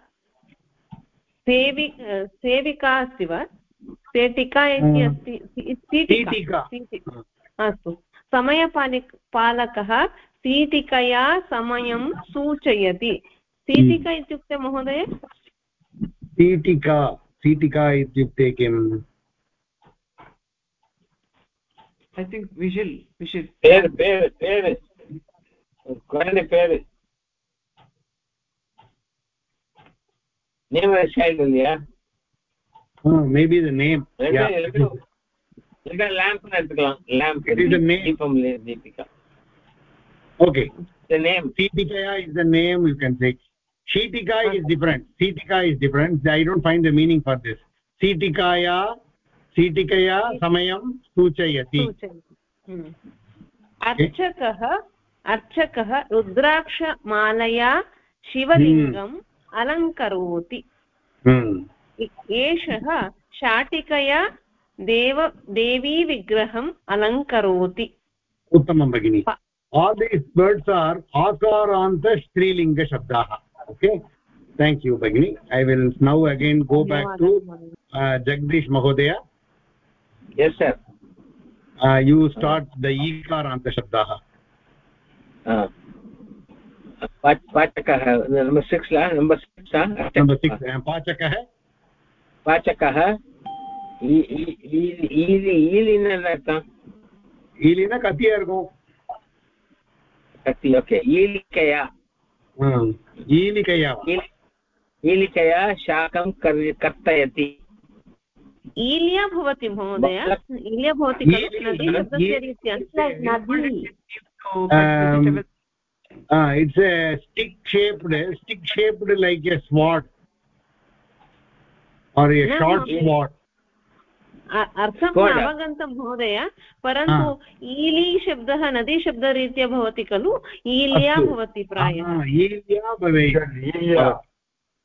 सेवि सेविका अस्ति वा? पेटिका इति अस्ति। अस्तु. समयपालिक पालकः पीठिकया समयं सूचयति. पीठिका इत्युक्ते महोदय? पीठिका पीठिका इत्युक्ते किम् ஐ திங்க் விஷில் விஷில் பேரு பேரு பேரு குழந்தை பேரு நேம் சைல்டு இல்லையா மேபி த நேம் இல்ல லேம்ப் எடுத்துக்கலாம் lamp It is a name. தீபம் Deepika okay the name Seetikaya is the name you can say Is different Seetika is different I don't find the meaning for this Seetikaya Seetikaya samayam suchayati सूचयति अर्चकः अर्चकः रुद्राक्षमालया शिवलिङ्गम् अलङ्करोति hmm. एषः शाटिकया देव देवीविग्रहम् अलङ्करोति उत्तमं भगिनि these words are akaranta strilinga shabdah okay thank you bagini i will now again go back to uh, jagdish mahodaya yes sir uh, you start the ikaranta shabdah uh, पाचकः नम्बर् सिक्स् ला number six number 6 uh, pachakah पाचकः ஈலி ஈலின்னு என்ன அர்த்தம் ஈலினா கத்தியா இருக்கும் கத்தி okay ஈலிக்கையா ईलिकया ईलिकया शाकं कर्तयति. ईल्या भवति महोदय. ईल्या भवति it's stick shaped stick shaped like a sword or a short sword sword अ- अर्थं न Sword. अवगन्तं महोदय परन्तु ईली शब्दः नदीशब्दरीत्या भवति खलु? ईल्या भवति प्रायः।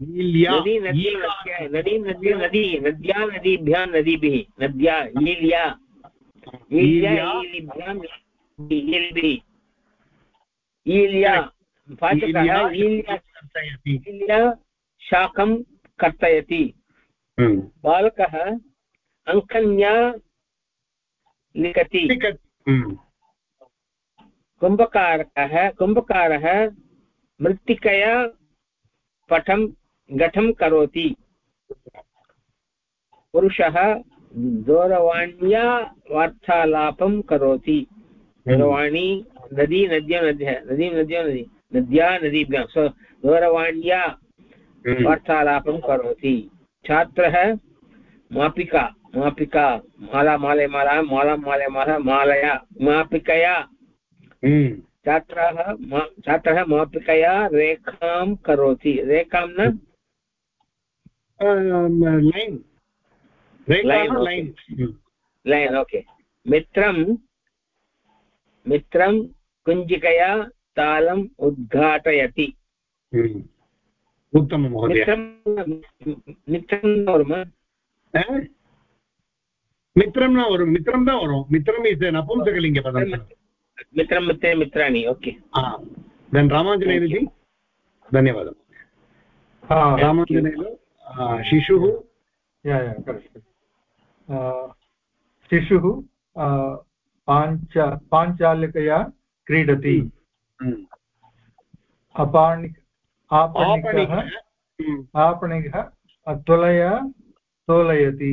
ईल्या नदी नदी नदी नदी नदी नद्या नदीभ्यां नदीभिः। नद्या ईल्या। ईल्या ईलिभ्यां ईलिभिः। ईल्या पाचकः ईल्या ईल्या शाकं कर्तयति। हम्म। बालकः अङ्कन्या लिखति हम्म। कुम्भकारकः कुम्भकारः मृत्तिकया पटं घटं करोति। पुरुषः दूरवाण्या वार्तालापं करोति। दूरवाणी नदी नद्या नद्यः नदी नद्या नदी नद्या नदीभ्यां सो दूरवाण्या हम्म। वार्तालापं करोति। छात्रः मापिका। मापिका माला माले माला माला माले माला मालया मापिकया। हम्म। छात्रः मा- छात्रः मापिकया रेखां करोति। रेखां न? Line. Line, line line. Okay. मित्रं मित्रं कुञ्जिकया तालम् उद्घाटयति। उत्तमं महोदय। मित्रं मित्रं न வருமா? ஆ? மித்திரம் தான் வரும் மித்திரம் தான் வரும் மித்திரம் இஸ் நபும்சகலிங்க பதம் मित्रं मित्रे मित्राणि ओके దెన్ రామాంజనేయులజీ ధన్యవాదం రామాంజనేయులు శిశుः या या करेक्ट् शिशुः अ, पाञ्च पाञ्चालिकया क्रीडति अपाणि आपणिकः आपणिकः तुलया तोलयति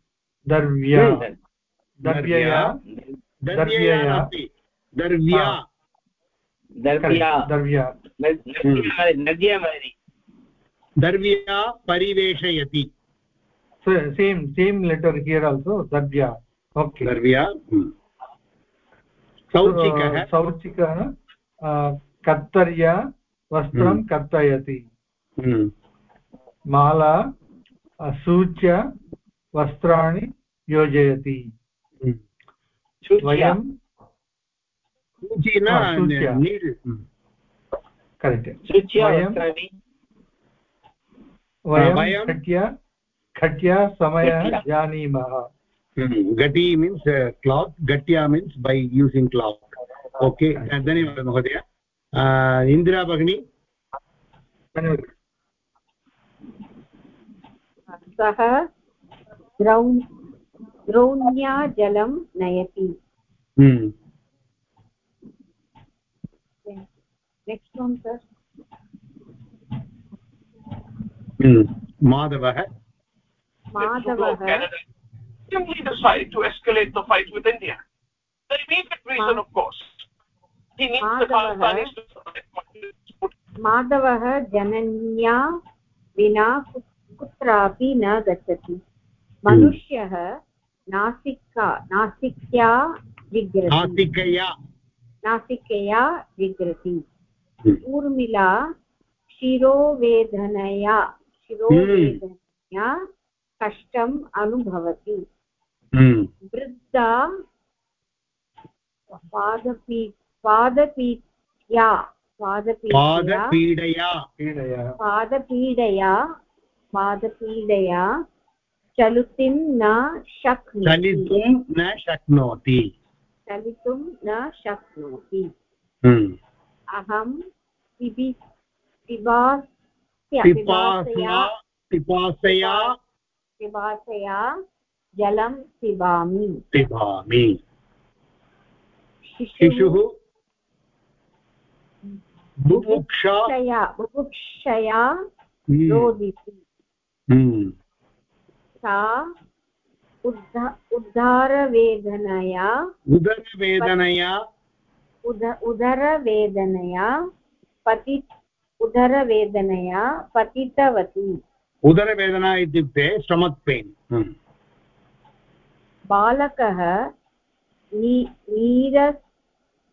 दर्व्या। दर्व्यया। दर्व्यया दर्व्या। दर्व्या। दर्व्या। नद्या दर्व्या परिवेशयति। Same same letter here also दर्व्या। Okay दर्व्या। सौचिकः सौचिकः अ, कत्तर्या वस्त्रं हम्म। कर्तयति। हम्म, माला सूच्य वस्त्राणि योजयति। हम्म। वयं हा, करेक्ट्। खट्या खट्या समयः जानीमः। गटी means cloth गट्या means by using cloth okay धन्यवादः महोदय। इन्दिरा भगिनी। धन्यवादः। सः द्रौण्या जलं नयति। नेक्स्ट् ओन् सर् माधवः। माधवः। जनन्या विना कुत्रापि न गच्छति मनुष्यः नासिका नासिक्या नासिकया। नासिकया जिघ्रति हम्म। ऊर्मिला शिरोवेदनया शिरोवेदनया कष्टम् अनुभवति। हम्म, वृद्धा पादपी पादपीत्या पादपीडया पादपीडया पादपीडया चलितुं न शक्नोति। चलितुं न शक्नोति। चलितुं न शक्नोति। हम्म। अहं पिबि पिबास्य पिपासया पिबासया जलं पिबामि। पिबामि। शिशुः शिशुः? बुभुक्षया बुभुक्षया हम्म, रोदिति। हम्म, सा उद्ध उद्धारवेदनया। उदरवेदनया। उदरवेदनया। पति उदरवेदनया पतितवती। उदरवेदना इत्युक्ते स्टमक् पेन् बालकः नीरस्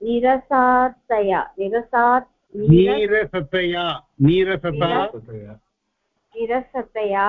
निरसातया निरसात् नीरसतया नीरसता। निरसतया।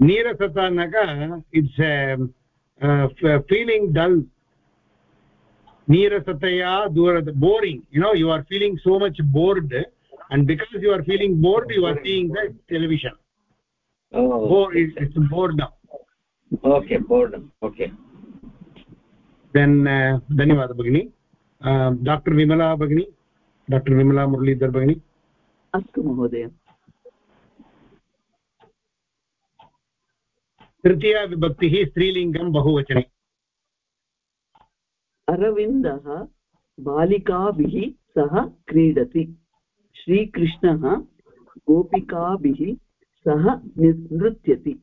neerasatanaka it's a feeling dull. neerasataya durad boring. You know you are feeling so much bored and because you are feeling bored you are seeing the television. Oh it's, it's boredom okay boredom okay. Then uh, bagini uh, dr vimala bagini dr vimala murlidhar bagini astu तृतीया विभक्तिः स्त्रीलिङ्गं बहुवचने। अरविन्दः बालिकाभिः सह क्रीडति। श्रीकृष्णः गोपिकाभिः सह नृत्यति।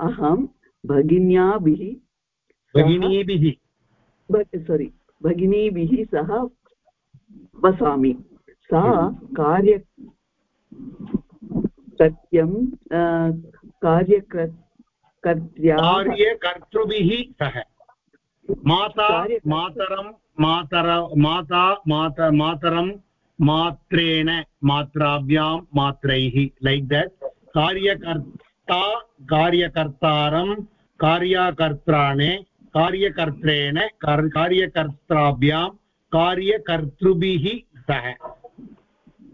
अहं भगिन्याभिः भगिनीभिः। सोरि भगिनीभिः सह वसामि। सा कार्य सत्यं कार्यकृ कार्यकर्तृभिः सह। माता मातरं मातर माता मात मातरं मात्रेण मात्राभ्यां मात्रैः। लैक् देट् कार्यकर्ता कार्यकर्तारं कार्याकर्त्राणे कार्यकर्त्रेण कार्यकर्त्राभ्यां कार्यकर्तृभिः सह।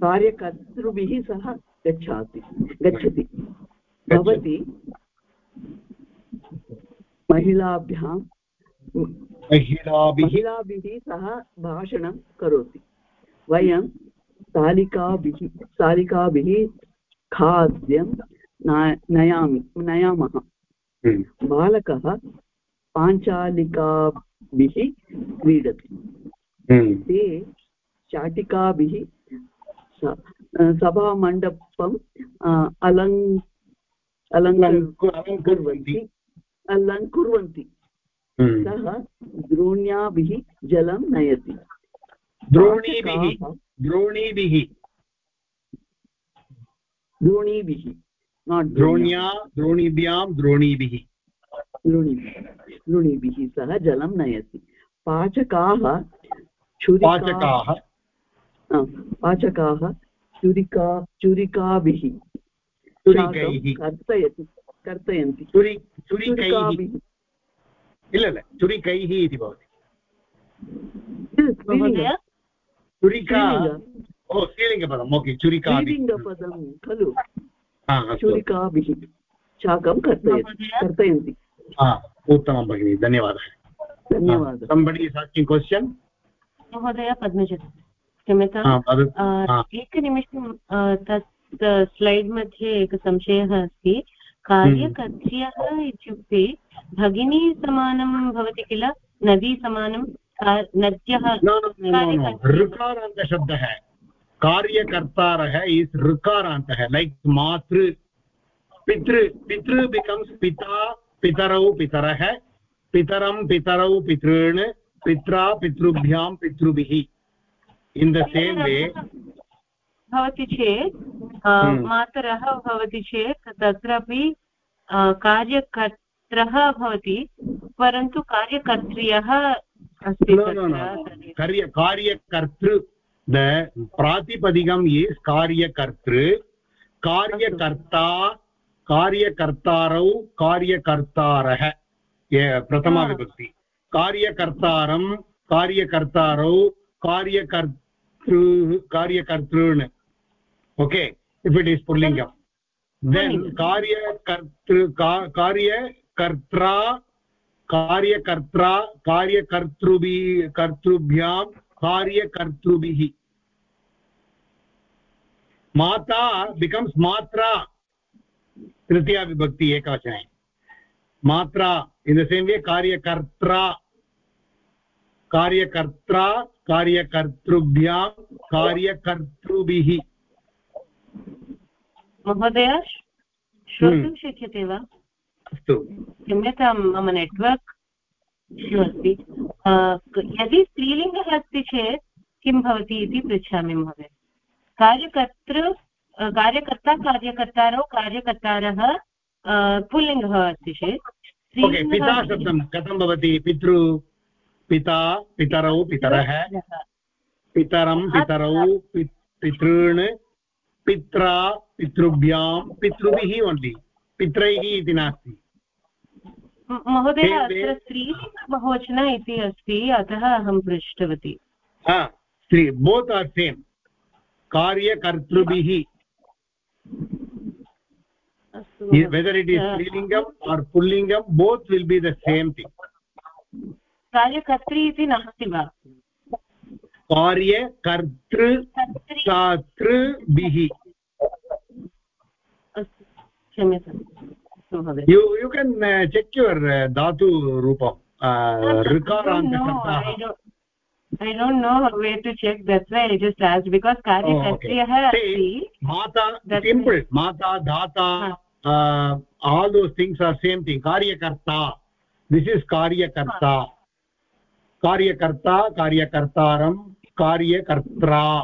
कार्यकर्तृभिः सह गच्छति गच्छति। भवती महिलाभ्यां महिलाभिः महिलाभिः सह भाषणं करोति। वयं स्थालिकाभिः स्थालिकाभिः खाद्यं नयामि नयामः। बालकः पाञ्चालिकाभिः क्रीडति। ते शाटिकाभिः सभामण्डपम् अलङ् अलङ्कुर्वन्ति। अलङ्कुर्वन्ति। सः द्रोण्याभिः जलं नयति। द्रोणीभिः। द्रोणीभिः। द्रोणीभिः द्रोण्या। द्रोणीभ्यां द्रोणीभिः। द्रोणीभिः सह जलं नयति। पाचकाः पाचकाः पाचकाः चुरिका चुरिकाभिः कर्तयति। कर्तयन्ति। इल्ल चुरिकैः इति? भवति? चुरिका? ओ स्त्रीलिङ्गपदम् ओके चुरिका स्त्रीलिङ्गपदं खलु। चुरिकाभिः शाकं कर्तयति कर्तयन्ति। उत्तमं भगिनि धन्यवादः। धन्यवादः। सम्बडि इस् क्वश्चन् महोदय पद्मज क्षम्यताम्। एकनिमिषं तत् स्लैड् मध्ये एकः संशयः अस्ति। कार्यकर्त्र्यः इत्युक्ते भगिनी समानं भवति किल? नदी समानं? नद्यः ऋकारान्तशब्दः। कार्यकर्तारः इस् ऋकारान्तः लैक् मातृ पितृ पितृ बिकम्स् पिता पितरौ पितरः पितरं पितरौ पितॄन् पित्रा पितृभ्यां पितृभिः। इन् द सेम् वे भवति चेत् मातरः भवति चेत् तत्रापि कार्यकर्त्रः भवति परन्तु कार्यकर्त्र्यः अस्ति कार्य कार्यकर्तृ द प्रातिपदिकम् इस् कार्यकर्तृ कार्यकर्ता कार्यकर्तारौ कार्यकर्तारः प्रथमा विभक्ति। कार्यकर्तारं कार्यकर्तारौ कार्यकर्तृ कार्यकर्तॄन्। ओके इफ् इट् इस् पुल्लिङ्गम् देन् कार्यकर्तृ कार्यकर्त्रा कार्यकर्त्रा कार्यकर्तृभिः कर्तृभ्यां कार्यकर्तृभिः माता बिकम्स् मात्रा तृतीया विभक्ति एकवचने मात्रा इन् द सेम् वे कार्यकर्त्रा कार्यकर्त्रा कार्यकर्तृभ्यां कार्यकर्तृभिः महोदय श्रोतुं शक्यते वा? अस्तु। क्षम्यतां मम नेट्वर्क् इश्यू अस्ति। यदि स्त्रीलिङ्गः अस्ति चेत् किं भवति इति पृच्छामि महोदय। कार्यकर्तृ कार्यकर्ता कार्यकर्तारौ कार्यकर्तारः पुल्लिङ्गः अस्ति चेत् पिता शब्दं कथं भवति? पितृ पिता पितरौ पितरः? पितरं। पितरौ पितॄन् पित्रा पितृभ्यां पितृभिः ओन्लि पित्रैः इति नास्ति। महोदय अत्र स्त्रीलिङ्गबहुवचन इति अस्ति अतः अहं पृष्टवती। हा स्त्री बोत् आर् सेम् कार्यकर्तृभिः। whether it is strilingam or pullingam both will be the same thing. कार्यकर्त्री इति नास्ति वा? कार्यकर्तृ छातृभिः अस्तु क्षम्यतां you you can uh, check your uh, dhatu roopam uh, rikaranta no, I don't know where to check that's why i just asked because कार्यकर्त्र्यः अस्ति mata simple mata dhata uh, all those things are same thing karyakarta this is karyakarta karyakarta karyakartaram कार्यकर्त्रा।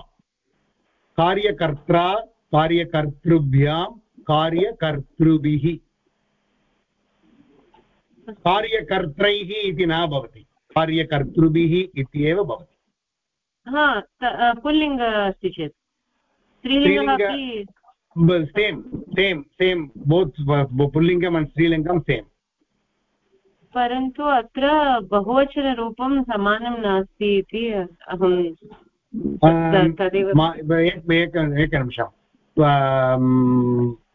कार्यकर्त्रा कार्यकर्तृभ्यां कार्यकर्तृभिः। कार्यकर्त्रैः इति न भवति। कार्यकर्तृभिः इत्येव भवति। पुल्लिङ्ग अस्ति चेत्। स्त्रीलिङ्गः सेम् सेम् सेम् बोत् पुल्लिङ्गम् अण्ड् स्त्रीलिङ्गं सेम्। परन्तु अत्र बहुवचनरूपं समानं नास्ति इति अहं तदेव एकनिमिषं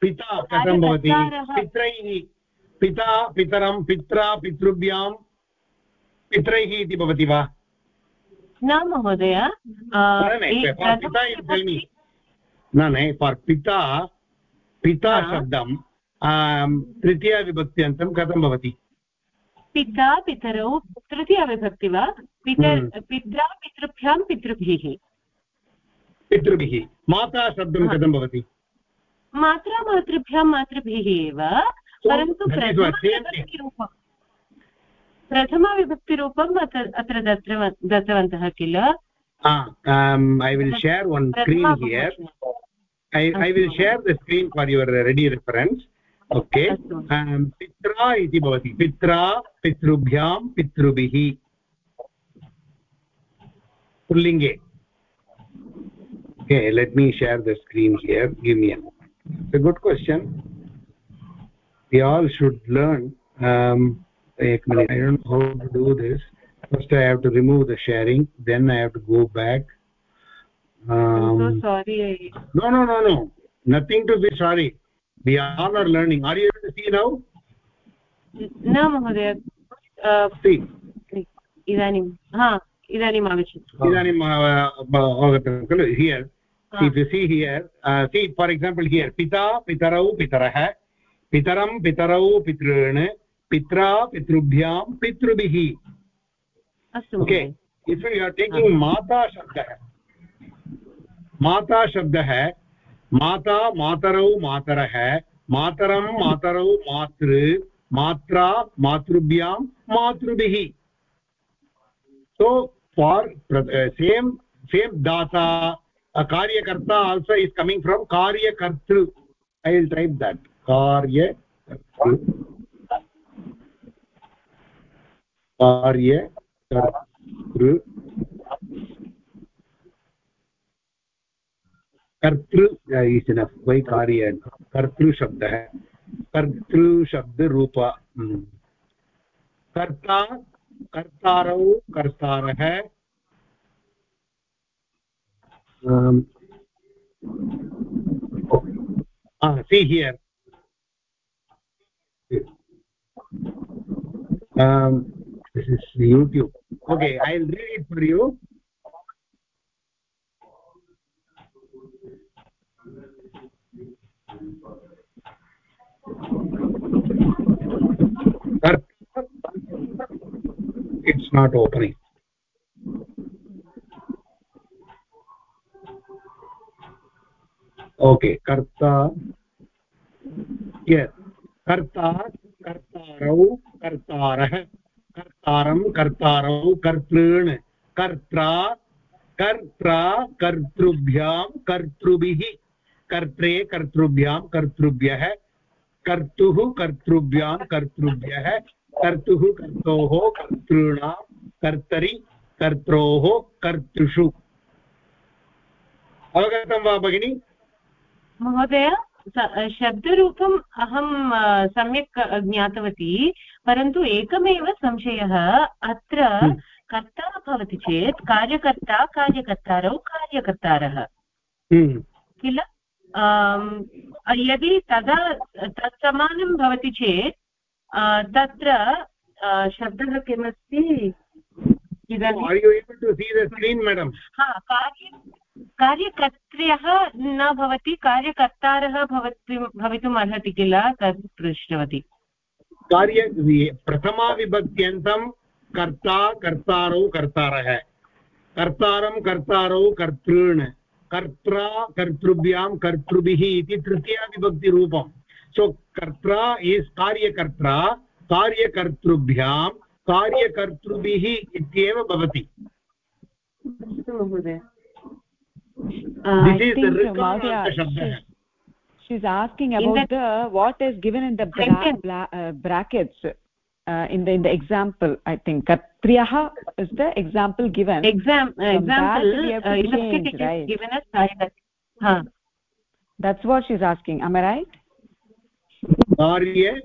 पिता कथं भवति? पित्रैः पिता पितरं पित्रा पितृभ्यां पित्रैः इति भवति वा? न महोदय न न फार् पिता पिता शब्दं तृतीयाविभक्त्यन्तं कथं भवति? पिता पितरौ तृतीयाविभक्ति वा? पितर पित्रा पितृभ्यां पितृभिः। पितृभिः। माता शब्दं कथं भवति? मात्रा मातृभ्यां मातृभिः एव परन्तु प्रथमविभक्तिरूपं प्रथमविभक्तिरूपम् अत्र दत्तवन्तः किल? I will share one screen here I will share the screen for your ready reference okay पित्रा इति भवति पित्रा पितृभ्यां पितृभिः पुल्लिङ्गे okay let me share the screen here give me a it's a good question we all should learn um i don't know how to do this first i have to remove the sharing then i have to go back um, I'm so sorry no no no no nothing to be sorry we all are learning are you able to see now न महोदय इदानीं हा इदानीम् आगच्छति इदानीम् अवगतं खलु here here uh, see for example here pita pitarau pitarah pitaram pitarau pitrun pitra pitrubhyam pitrubih astu okay if you are taking mata shabdah माता शब्दः माता मातरौ मातरः, मातरं मातरौ मातृ, मात्रा मातृभ्यां मातृभिः। सो फार् सेम् सेम् दाता कार्यकर्ता आल्सो इस् कमिङ्ग् फ्रम् कार्यकर्तृ। ऐ विल् टैप् दट् कार्य कार्यकर्तृ। कर्तृ इन् वै कार्य कर्तृशब्दः कर्तृशब्दरूप कर्ता कर्तारौ, कर्तारः। See here YouTube okay I will read it for you it's not opening. Okay, karta, yes. Karta कर्तारौ कर्तारः कर्तारं कर्तारौ कर्तॄन् कर्त्रा कर्त्रा कर्तृभ्यां कर्तृभिः कर्त्रे कर्तृभ्यां कर्तृभ्यः कर्तुः कर्तृभ्यां कर्तृभ्यः कर्तुः कर्तोः कर्तॄणां कर्तरि कर्त्रोः कर्तृषु अवगतं वा भगिनि महोदय शब्दरूपम् अहं सम्यक् ज्ञातवती परन्तु एकमेव संशयः अत्र हम्म। कर्ता भवति चेत् कार्यकर्ता कार्यकर्तारौ कार्यकर्तारः हम्म। किल यदि तदा तत्समानं भवति चेत् तत्र शब्दः किमस्ति? कार्यकर्त्र्यः न भवति कार्यकर्तारः भवति भवितुम् अर्हति किल? तत् पृष्टवती। कार्य प्रथमाविभक्त्यन्तं कर्ता कर्तारौ कर्तारः। कर्तारं कर्तारौ कर्तॄन्। कर्त्रा कर्तृभ्यां कर्तृभिः इति तृतीयाविभक्तिरूपं सो कर्त्रा इस् कार्यकर्त्रा कार्यकर्तृभ्यां कार्यकर्तृभिः इत्येव भवति। महोदय। I she's asking about the what is given in the bra bra uh, brackets. Uh, in the in the example. I think katriyah is the example given. Exam uh, example uh, change, right? given as huh. That's what she's asking. Am I right? Karye.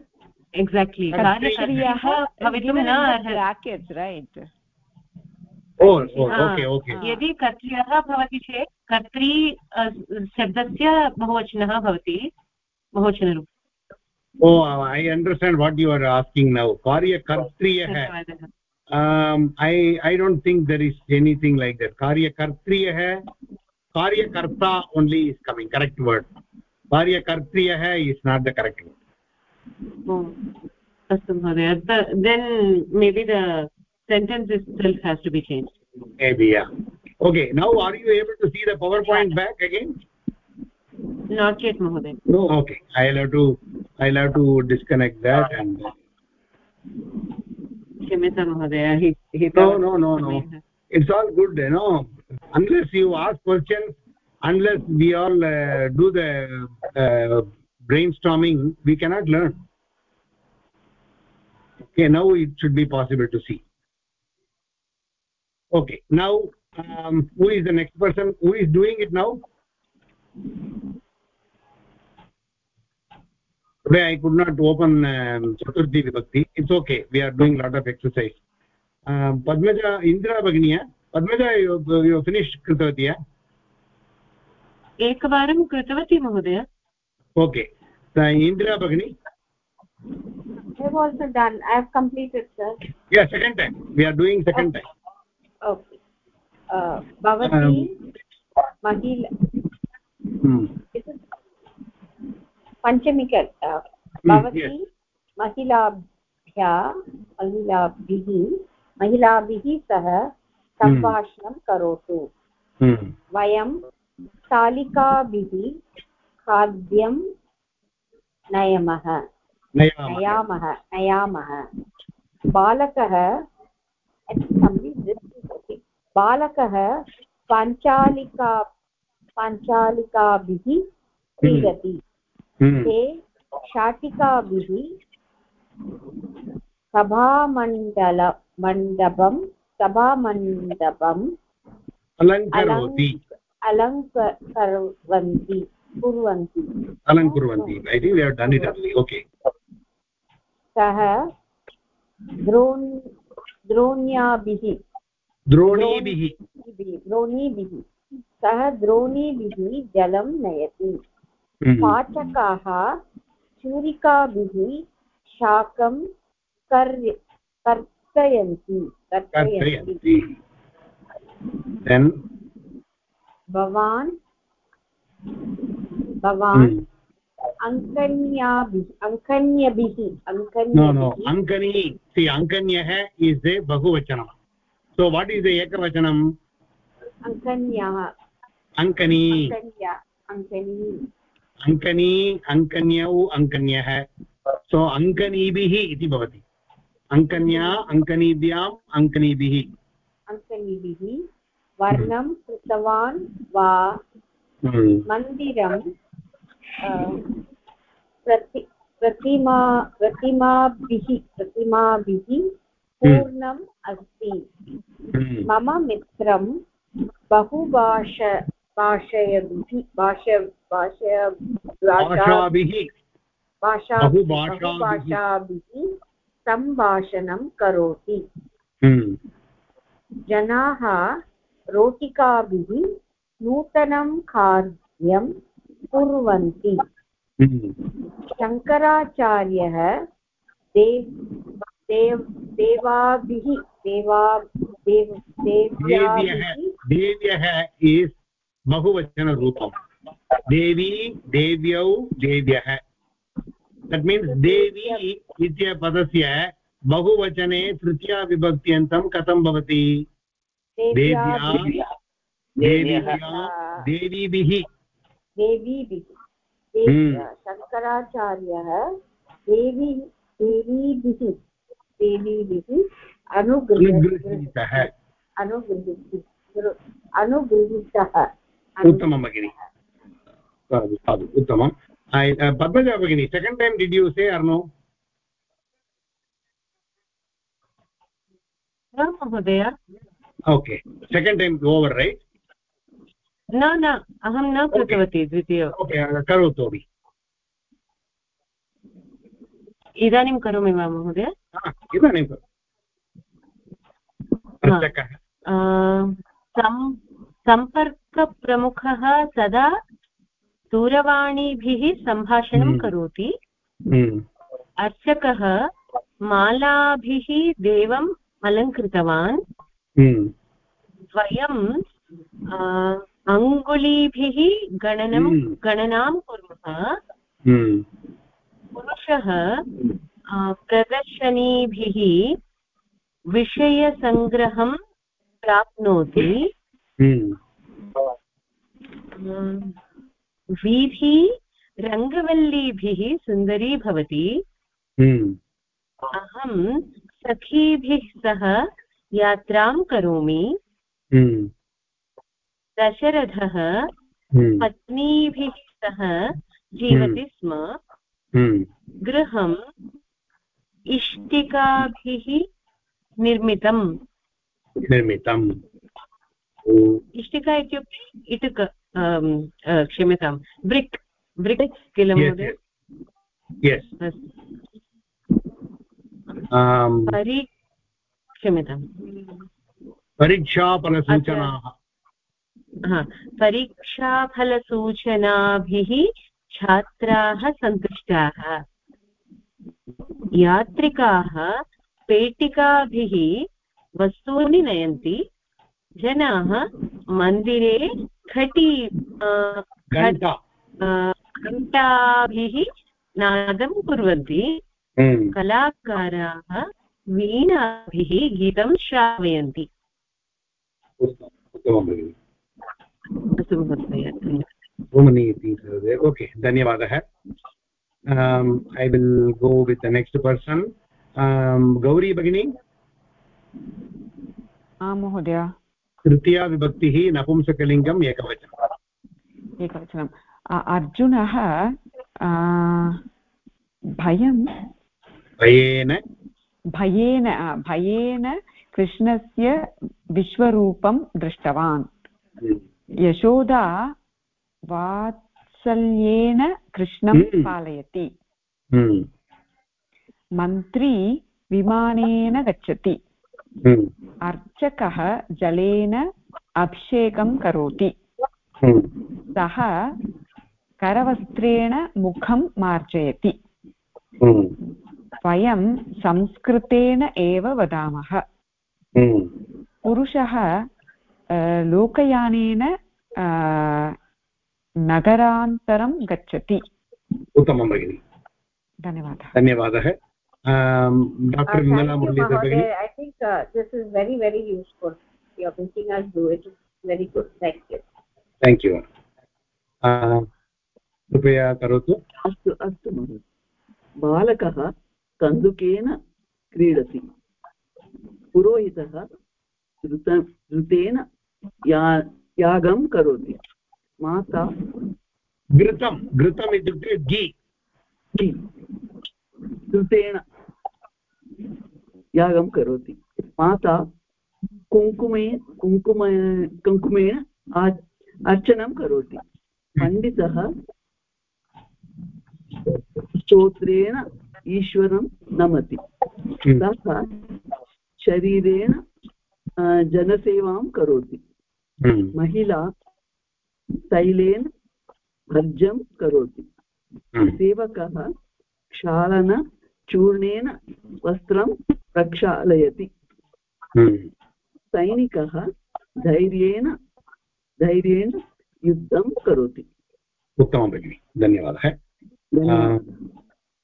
Exactly. Katriyah given in the brackets, right? यदि कर्त्र्यः भवति चेत् कर्त्री शब्दस्य बहुवचनः भवति बहुवचनरूपम् oh i understand what you are asking now. Karyakartriyah um i i don't think there is anything like that. Karya kartriya hai. Karya karta only is coming correct word. Karyakartriyah is not the correct word. Oh astu then maybe the sentence itself has to be changed. Maybe yeah. Okay now are you able to see the powerpoint back again? Not yet mahoday. No. Okay. I'll have to i'll have to disconnect that and he, he no no no no. it's all good you know. Unless you ask questions unless we all uh, do the uh, brainstorming we cannot learn. Okay now it should be possible to see. Okay now um, who is the next person? Who is doing it now today i could not open um, chaturthi vibhakti it's okay we are doing lot of exercise um, padmaja indra bagniya padmaja you, you finished कृतवती एकवारं कृतवती महोदय okay indra bagni i have also done i have completed sir yeah second time we are doing second okay. time okay भवती महिला पञ्चमिक भवती महिलाभ्या महिलाभिः महिलाभिः सह सम्भाषणं करोतु वयं स्थालिकाभिः खाद्यं नयामः नयामः नयामः बालकः बालकः पञ्चालिका पञ्चालिकाभिः क्रीडति। हम्म। ते शाटिकाभिः सभामण्डल मण्डपं सभामण्डपम् अलङ्करोति। अलङ्कुर्वन्ति कुर्वन्ति। अलङ्कुर्वन्ति। सः द्रोण् द्रोण्याभिः। द्रोणीभिः। द्रोणीभिः। सः द्रोणीभिः जलं नयति। हम्म। पाचकाः चूरिकाभिः शाकं कर् कर्तयन्ति कर्तयन्ति। भवान् भवान् हम्म। अङ्कन्याभिः अङ्कन्यभिः no no ankani see ankanyah is a bahuvachanam so what is the ekavachanam अङ्कन्याः ankani अङ्कन्या। अङ्कनी अङ्कनी अङ्कन्यौ अङ्कन्यः सो अङ्कनीभिः इति भवति। अङ्कन्या अङ्कनीभ्याम् अङ्कनीभिः अङ्कनीभिः वर्णं कृतवान् वा? मन्दिरं प्रति प्रतिमा प्रतिमाभिः प्रतिमाभिः पूर्णम् अस्ति। मम मित्रं बहुभाष भाषयभिः भाष भाष भाषाभिः बहुभाषाभिः। सम्भाषणं करोति। जनाः रोटिकाभिः नूतनं खाद्यं कुर्वन्ति। शङ्कराचार्यः देव देव देवाभिः देवा देव देव्यः देव्यः इस् बहुवचनरूपं देवी देव्यौ देव्यः। दट् मीन्स् देवी इत्य पदस्य बहुवचने तृतीयाविभक्त्यन्तं कथं भवति? देव्या देव्या देवीभिः। देवीभिः। शङ्कराचार्यः देवी देवीभिः देवीभिः अनुगृहीतः। अनुगृहीतः। उत्तमं भगिनि। साधु साधु उत्तमं। पद्मजा भगिनी second time did you say or no महोदय। Okay second time over right न न अहं न कृतवती द्वितीय। ओके करोतु अपि इदानीं करोमि वा महोदय? इदानीं सम्पर्कप्रमुखः सदा दूरवाणीभिः सम्भाषणं हम्म। करोति हम्म। अर्चकः मालाभिः देवम् अलङ्कृतवान् हम्म। वयं अङ्गुलीभिः गणनं गणनां कुर्मः पुरुषः प्रदर्शनीभिः विषयसङ्ग्रहं प्राप्नोति वीथि रङ्गवल्लीभिः सुन्दरी भवति। अहं सखीभिः सह यात्रां करोमि। दशरथः पत्नीभिः सह जीवति स्म। गृहम् इष्टिकाभिः निर्मितम्। निर्मितम्। इष्टिका इत्युक्ते इटुक क्षम्यतां ब्रिक् ब्रिक् किल महोदय? परि क्षम्यताम्। परीक्षाफलसूचनाः। परीक्षाफलसूचनाभिः छात्राः सन्तुष्टाः। यात्रिकाः पेटिकाभिः वस्तूनि नयन्ति। जनाः मन्दिरे घटी घण्टाभिः नादं कुर्वन्ति। हम्म। कलाकाराः वीणाभिः गीतं श्रावयन्ति। अस्तु महोदय ओके धन्यवादः। I will go with the next person Gauri भगिनी? आं महोदय। तृतीया विभक्तिः नपुंसकलिङ्गम् एकवचनम्। एकवचनम् अर्जुनः भयं भयेन। भयेन भयेन कृष्णस्य विश्वरूपं दृष्टवान्। हम्म। यशोदा वात्सल्येन कृष्णं हम्म। पालयति। हम्म। मन्त्री विमानेन गच्छति। अर्चकः जलेन अभिषेकं करोति। सः करवस्त्रेण मुखं मार्जयति। वयं संस्कृतेन एव वदामः। पुरुषः लोकयानेन नगरान्तरं गच्छति। उत्तमं भगिनि। धन्यवादः। धन्यवादः। डाक्टर् विमला मुरलीधर भगिनी i think uh, this is very very useful. You making us do it. It's very good. Thank you. Thank you. कृपया करोतु. अस्तु अस्तु महोदय. बालकः कन्दुकेन क्रीडति. पुरोहितः द्रुत द्रुतेन या यागं करोति. माता घृतं घृतम् इत्युक्ते घी. घी. द्रुतेन यागं करोति। माता कुङ्कुमे कुङ्कुम कुङ्कुमेन अर्चनं करोति। पण्डितः स्तोत्रेण ईश्वरं नमति। सः शरीरेण जनसेवां करोति। हम्म। महिला तैलेन भर्जं करोति। हम्म। सेवकः क्षालनचूर्णेन वस्त्रं प्रक्षालयति। हम्म। सैनिकः धैर्येण धैर्येण युद्धं करोति। उत्तमं भगिनि धन्यवादः।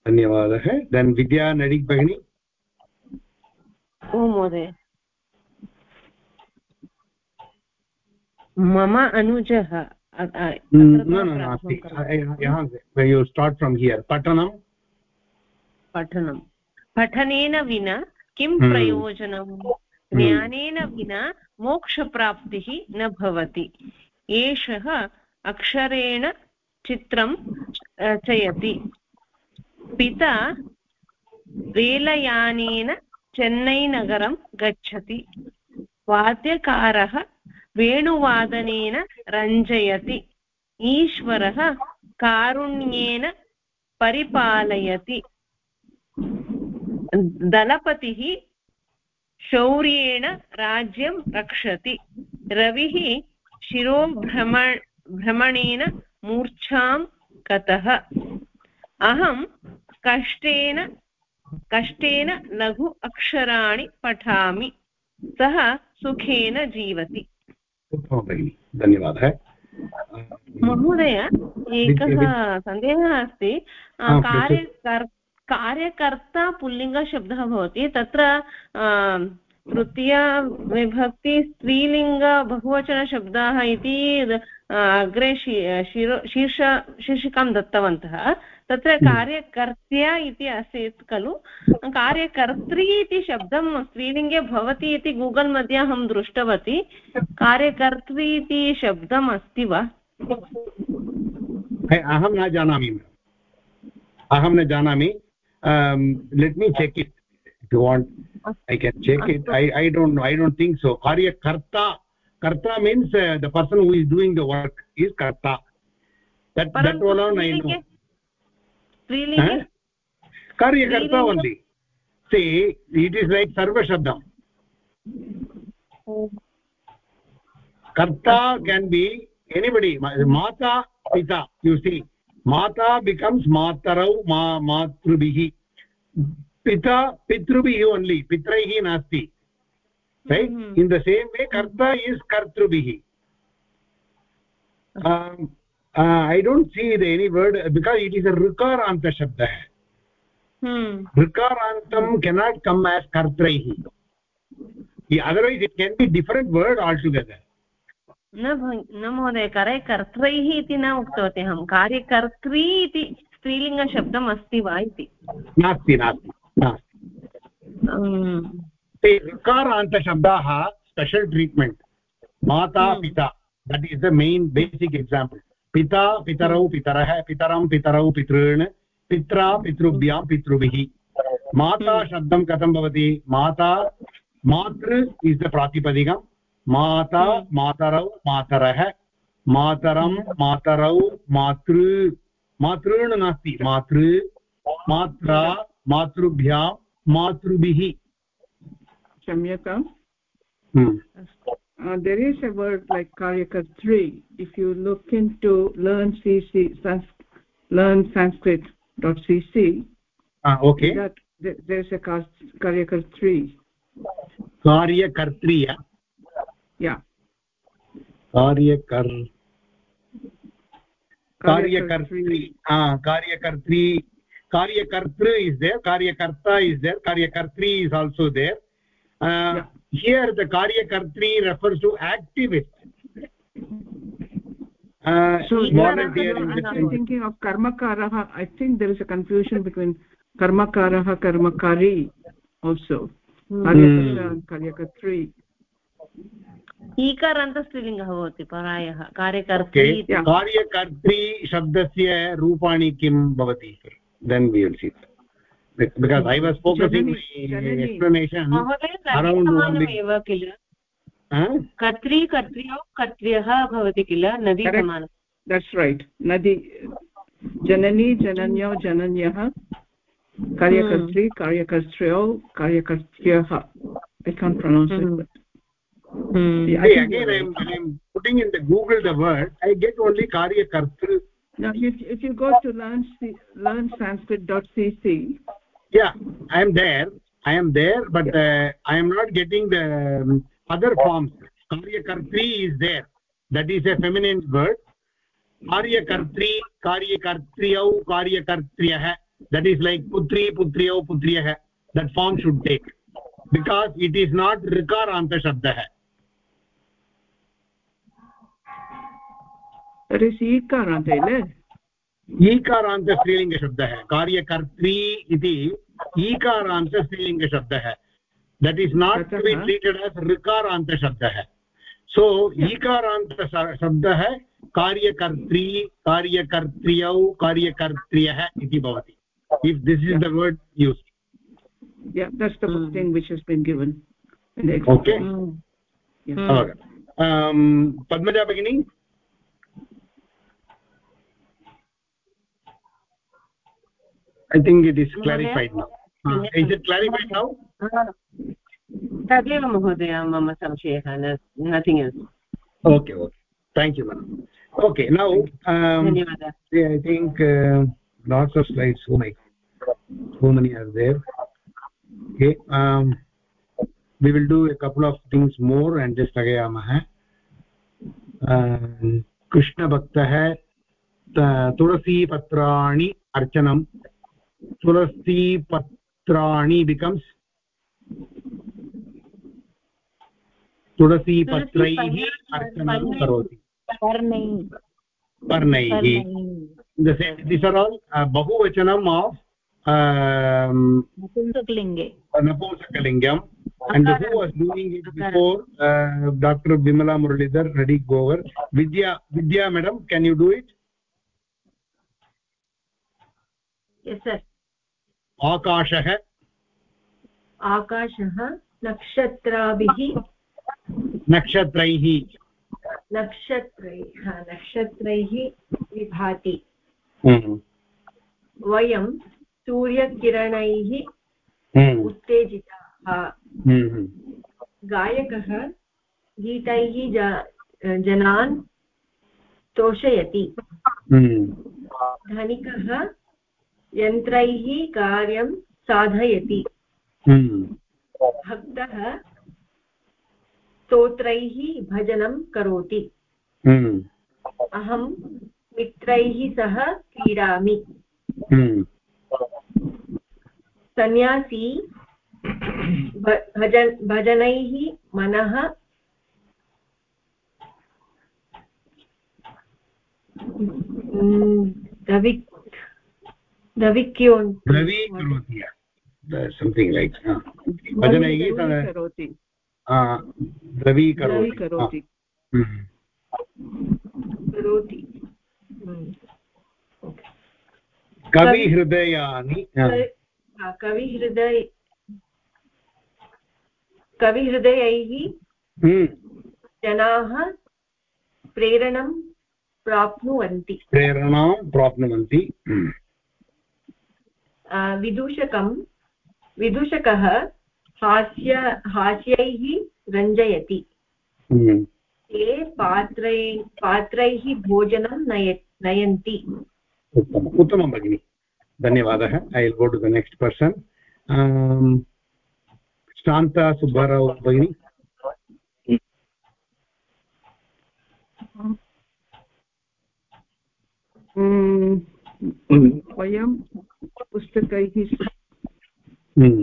धन्यवादः। देन् विद्या नडिक् भगिनि। ओ महोदय। मम अनुजः यु स्टार्ट् फ्रम् हियर् पठनं पठनं। पठनेन विना किं हम्म। प्रयोजनं ज्ञानेन विना मोक्षप्राप्तिः न भवति। एषः अक्षरेण चित्रं रचयति। पिता रेलयानेन चेन्नैनगरं गच्छति। वाद्यकारः वेणुवादनेन रञ्जयति। ईश्वरः कारुण्येन परिपालयति। दलपतिः शौर्येण राज्यं रक्षति। रविः शिरोभ्रम भ्रमणेन मूर्च्छां गतः। अहं कष्टेन कष्टेन लघु अक्षराणि पठामि। सः सुखेन जीवति। धन्यवादः। महोदय एकः सन्देहः अस्ति। कार्य कार्यकर्ता पुल्लिङ्गशब्दः भवति। तत्र तृतीया विभक्ति स्त्रीलिङ्ग बहुवचनशब्दाः इति अग्रे शिरो शीर्ष शीर्षिकां दत्तवन्तः। तत्र हम्म। कार्यकर्त्या इति आसीत् खलु। कार्यकर्त्री इति शब्दं स्त्रीलिङ्गे भवति इति गूगल् मध्ये अहं दृष्टवती। कार्यकर्त्री इति शब्दम् अस्ति वा? अहं न जानामि। अहं न जानामि। Let me check it you want i can check it i i don't know i don't think so karya karta karta means uh, the person who is doing the work is karta that that alone i know karta only see it is like sarva shabdam karta can be anybody mata pita you see mata becomes matarau ma matrubhi पिता पितृभिः only पित्रैः नास्ति। Right in the same way कर्ता is कर्तृभिः। I don't see the any word because it is a ऋकारान्तशब्दः ऋकारान्तं cannot come as कर्त्रैः otherwise it can be different word all together न महोदय करे कर्त्रैः इति न उक्तवती अहं। कार्यकर्त्री इति स्त्रीलिङ्गशब्दम् अस्ति वा इति? नास्ति नास्ति ते ऋकारान्तशब्दाः स्पेशल् ट्रीट्मेण्ट् माता पिता that is the main basic example पिता पितरौ पितरः पितरं पितरौ पितॄन् पित्रा पितृभ्यां पितृभिः। माता शब्दं कथं भवति? माता मातृ इस् द प्रातिपदिकं माता मातरौ मातरः मातरं मातरौ मातृ मातॄन् नास्ति मातृ मात्रा मातृभ्यां मातृभिः क्षम्यताम् hmm. uh, there is a word like karyakartri if you look into learn cc sans learn sanskrit.cc ah okay that there's a karyakartri karyakartri yeah karyakar कार्यकर्त्री कार्यकर्त्री कार्यकर्तृ is there karyakarta is there karyakartri is also there uh, yeah. here the karyakartri refers to activist uh, so volunteering i'm thinking of karmakarah i think there is a confusion between karmakarah karmakari also कार्यकर्ता कार्यकर्त्री ईकारान्तस्त्रीलिङ्गः भवति प्रायः कार्यकर्त्री कार्यकर्त्री शब्दस्य रूपाणि किं भवति? Then we will see because i was focusing explanation around एव किल? कर्त्री कर्त्र्यौ कर्त्र्यः भवति किल? नदी समानं दट्स् रैट् नदी जननी जनन्यौ जनन्यः कार्यकर्त्री कार्यकर्त्र्यौ कार्यकर्त्र्यः. I can't pronounce it Hmm. See, again, I'm, I'm putting in the Google the word, I get only Karya Kartru. Now, if, if you go to learn, learn Sanskrit.cc. Yeah, I am there. I am there, but uh, I am not getting the um, other forms. Karya Kartri is there. That is a feminine word. Karya Kartri, Karya Kartriyau, Karya Kartriyah. That is like Putri, Putriyau, Putriyah. That form should take. Because it is not Rikaranta Shabdah. तर्हि ईकारान्त ईकारान्तस्त्रीलिङ्गशब्दः कार्यकर्त्री इति ईकारान्तस्त्रीलिङ्गशब्दः that is not to be treated as ऋकारान्तशब्दः so ईकारान्त शब्दः कार्यकर्त्री कार्यकर्त्र्यौ कार्यकर्त्र्यः इति भवति। If this is the word use yeah that's the mm. thing which has been given okay mm. yeah. okay. um padmaja bagini I think it is clarified now is it clarified now तदेव महोदय मम संशयः nothing else okay okay thank you madam okay now I think lots of slides how many how many are there we will do a couple of things more and just स्थगयामः कृष्णभक्तः तुलसीपत्राणि अर्चनं कृष्ण भक्तः तुलसीपत्राणि अर्चनं तुलसीपत्राणि बिकम्स् तुलसीपत्रैः अर्चनं करोति पर्णैः दिस् आर् आल् बहुवचनम् आफ् नपुंसकलिङ्गे नपुंसकलिङ्गम् and who was doing it before uh, dr bimala muralidhar ready go over vidya vidya madam can you do it yes sir आकाशः? आकाशः नक्षत्राभिः। नक्षत्रैः। नक्षत्रैः नक्षत्रैः विभाति। हम्म। वयं सूर्यकिरणैः हम्म। उत्तेजिताः। हम्म। गायकः गीतैः जनान् तोषयति। धनिकः यन्त्रैः कार्यं साधयति हम्म। भक्तः स्तोत्रैः भजनं करोति हम्म। अहं मित्रैः सह क्रीडामि हम्म। सन्यासी भजन भजनैः मनः दविक् द्रविक्योन् द्रवीकरोति संथिङ्ग् लैक् भजनैः द्रवीकरोति करोति। कविहृदयानि कविहृदय कविहृदयैः हम्म। जनाः प्रेरणं प्राप्नुवन्ति। प्रेरणां प्राप्नुवन्ति। विदूषकं विदूषकः हास्य हास्यैः रञ्जयति। हम्म। ते पात्रै पात्रैः भोजनं नय नयन्ति। उत्तमम् उत्तमं भगिनि। धन्यवादः। I will go to the next person Shanta Subbarao भगिनी। वयं पुस्तकैः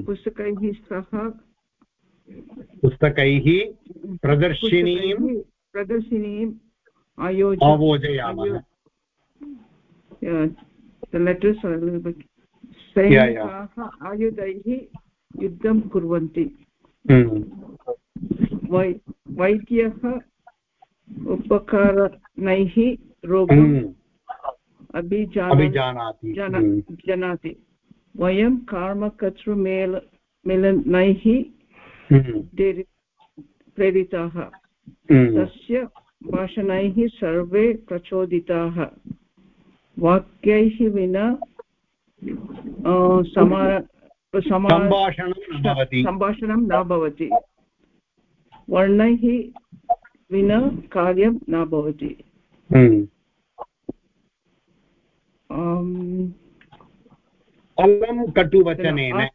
पुस्तकैः सह पुस्तकैः प्रदर्शिनीं प्रदर्शिनीम् आयोजयामः सैनिकाः आयुधैः युद्धं कुर्वन्ति। वै वैद्यः उपकरणैः रोगम् अभिजानाति जानाति वयं कर्मकर्तृमेल मेलनैः प्रेरिताः। तस्य भाषणैः सर्वे प्रचोदिताः। वाक्यैः विना सम्भाषणं न भवति। वर्णैः विना कार्यं न भवति। अलं कटुवचनेन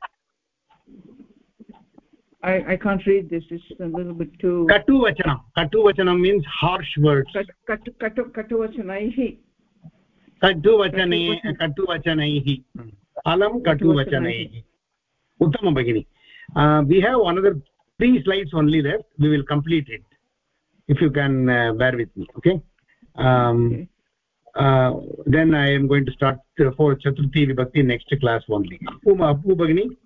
I, I can't read this. It's a little bit too. Katuvachanam. Katuvachanam means harsh words. Katu, katu, katuvachanaihi. Katuvachane, katuvachanaihi. Alam katuvachanaihi. Uttama Bhagini. Uh, we have another three slides only left. We will complete it. If you can uh, bear with me. Okay. Um, okay. Uh, then I am going to start for Chaturthi Vibhakti next class only. Uma, Apu Bhagini.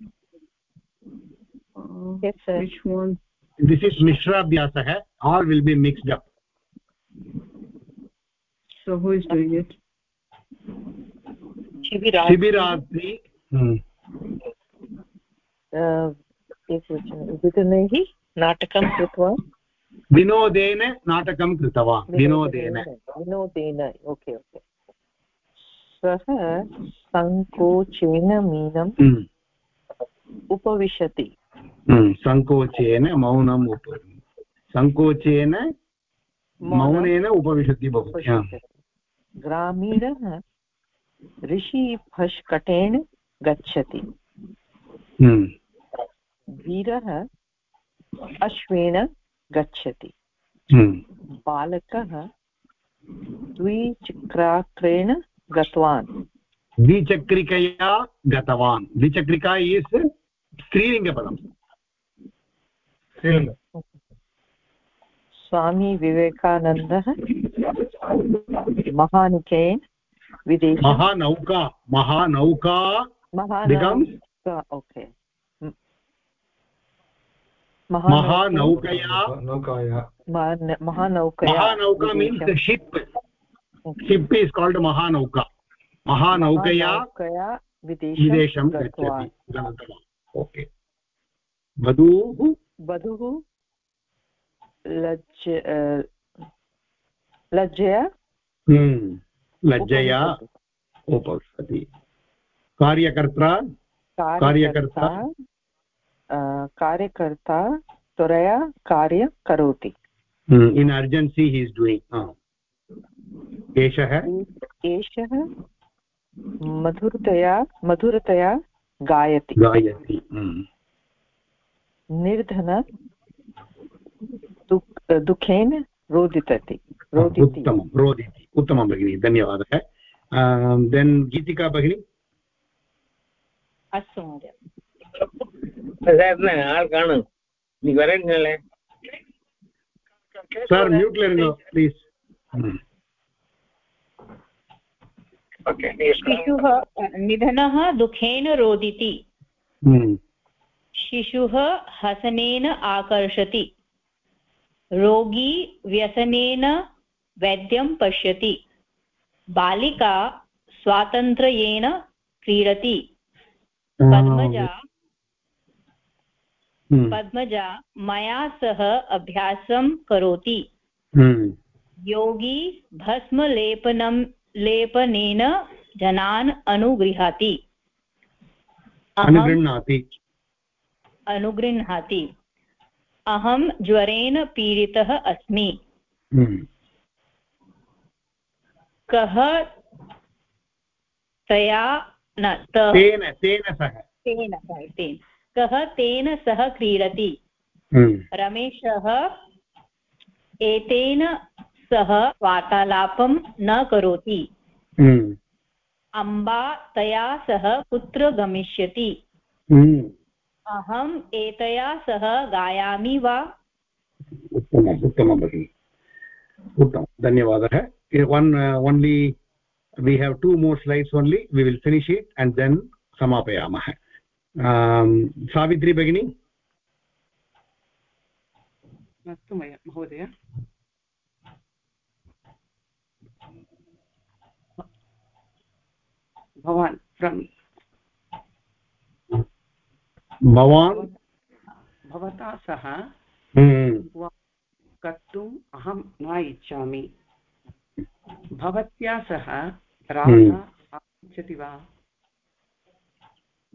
Uh, yes, sir. Which one? This is Mishra Vyasah. All will be mixed up. So who is doing it? Shibiratri. Hmm. Uh, विनैः नाटकं कृत्वा विनोदेन नाटकं कृतवान् विनोदेन विनोदेन। Okay okay. सः सङ्कोचेन मीनम् उपविशति। सङ्कोचेन मौनम् उप सङ्कोचेन मौनेन उपविशति भवति ग्रामीणः ऋषिभष्कटेन गच्छति। वीरः अश्वेन गच्छति। बालकः द्विचक्राक्रेण गतवान्। द्विचक्रिकया गतवान्। द्विचक्रिका इस् स्त्रीलिङ्गपदम्। स्वामी विवेकानन्दः महानुकेन विदेश। महानौका महानौका महानौका ओके महानौकया। महानौका means ship ship is called महानौका। महानौकया विदेशं गच्छति ओके वधूः? वधुः? लज्ज लज्जया? लज्जया उपविशति। कार्यकर्ता। कार्यकर्ता? कार्यकर्ता त्वरया कार्यं करोति इन् अर्जेन्सि हि इस् डूयिङ्ग् एषः एषः मधुरतया मधुरतया गायति गायति निर्धन दुःखेन रोदितति रोदिति उत्तमं रोदिति उत्तमं भगिनि धन्यवादः देन् गीतिका भगिनी अस्तु महोदय ஆள் காணும் இன்னைக்கு வரேன்னு சார் மியூட்ல இருங்க ப்ளீஸ் शिशुः निधनः दुःखेन रोदिति शिशुः हसनेन आकर्षति रोगी व्यसनेन वैद्यं पश्यति बालिका स्वातन्त्र्येण क्रीडति पद्मजा हम्म। पद्मजा मया सह अभ्यासं करोति। हम्म। योगी भस्मलेपनं लेपनेन जनान् अनुगृहाति अनुगृह्णाति। अनुगृह्णाति। अहं ज्वरेण पीडितः अस्मि। हम्म। कः तया न तेन तेन सह। तेन तेन। कः तेन सह क्रीडति? हम्म। रमेशः एतेन सह वार्तालापं न करोति। हम्म। अम्बा तया सह कुत्र गमिष्यति? हम्म। अहम् एतया सह गायामि वा? उत्तमम् उत्तमं भगिनि। उत्तमं। धन्यवादः। one uh, only we have two more slides only. We will finish it and then samapayamah भगिनी? अस्तु मया महोदय। भवान् फ्रम् भवान्? भवता सह हम्म। कर्तुम् अहं न इच्छामि। भवत्या सह राधा हम्म। आगच्छति वा?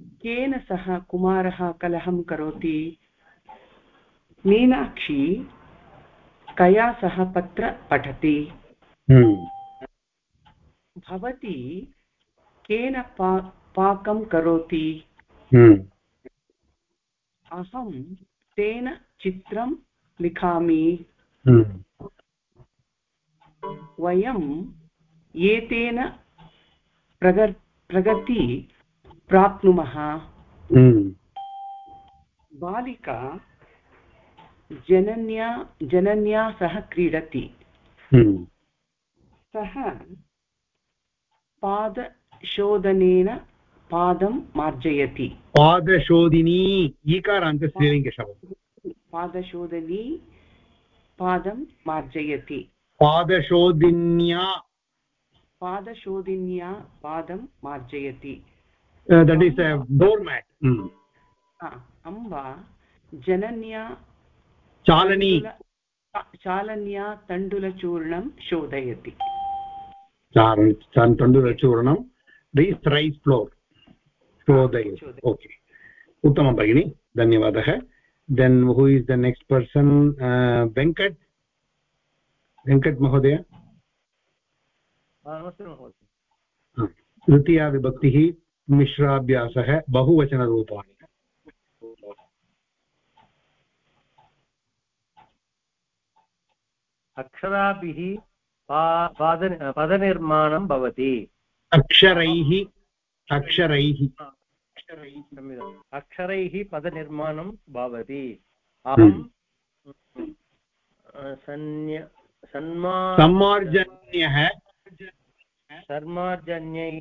केन सह कुमारः कलहं करोति? मीनाक्षी कया सह पत्र पठति? हम्म। भवती केन पा पाकं करोति। अहं तेन चित्रं लिखामि। वयम् एतेन प्रग प्रगति प्राप्नुमः। हम्म। बालिका जनन्या जनन्या सह क्रीडति। हम्म। सः पादशोधनेन पादं मार्जयति। पादशोधिनी ईकारान्त स्त्रीलिङ्गशब्दः। पादशोधनी पादं मार्जयति। पादशोधिन्या। पादशोधिन्या पादं मार्जयति। दट् इस् डोर् मेट् अम्बा जनन्या चालनी चालन्या तण्डुलचूर्णं शोधयति तण्डुलचूर्णं रैस् रैस् फ्लोर् शोधयति ओके उत्तमं भगिनि धन्यवादः then who is the next person Venkat Venkat महोदय तृतीया विभक्तिः मिश्राभ्यासः बहुवचनरूपाणि। अक्षराभिः पाद पदनिर्माणं भवति। अक्षरैः अक्षरैः। अक्षरैः पदनिर्माणं भवति। अहं हम्म। सर्मार्जन्यै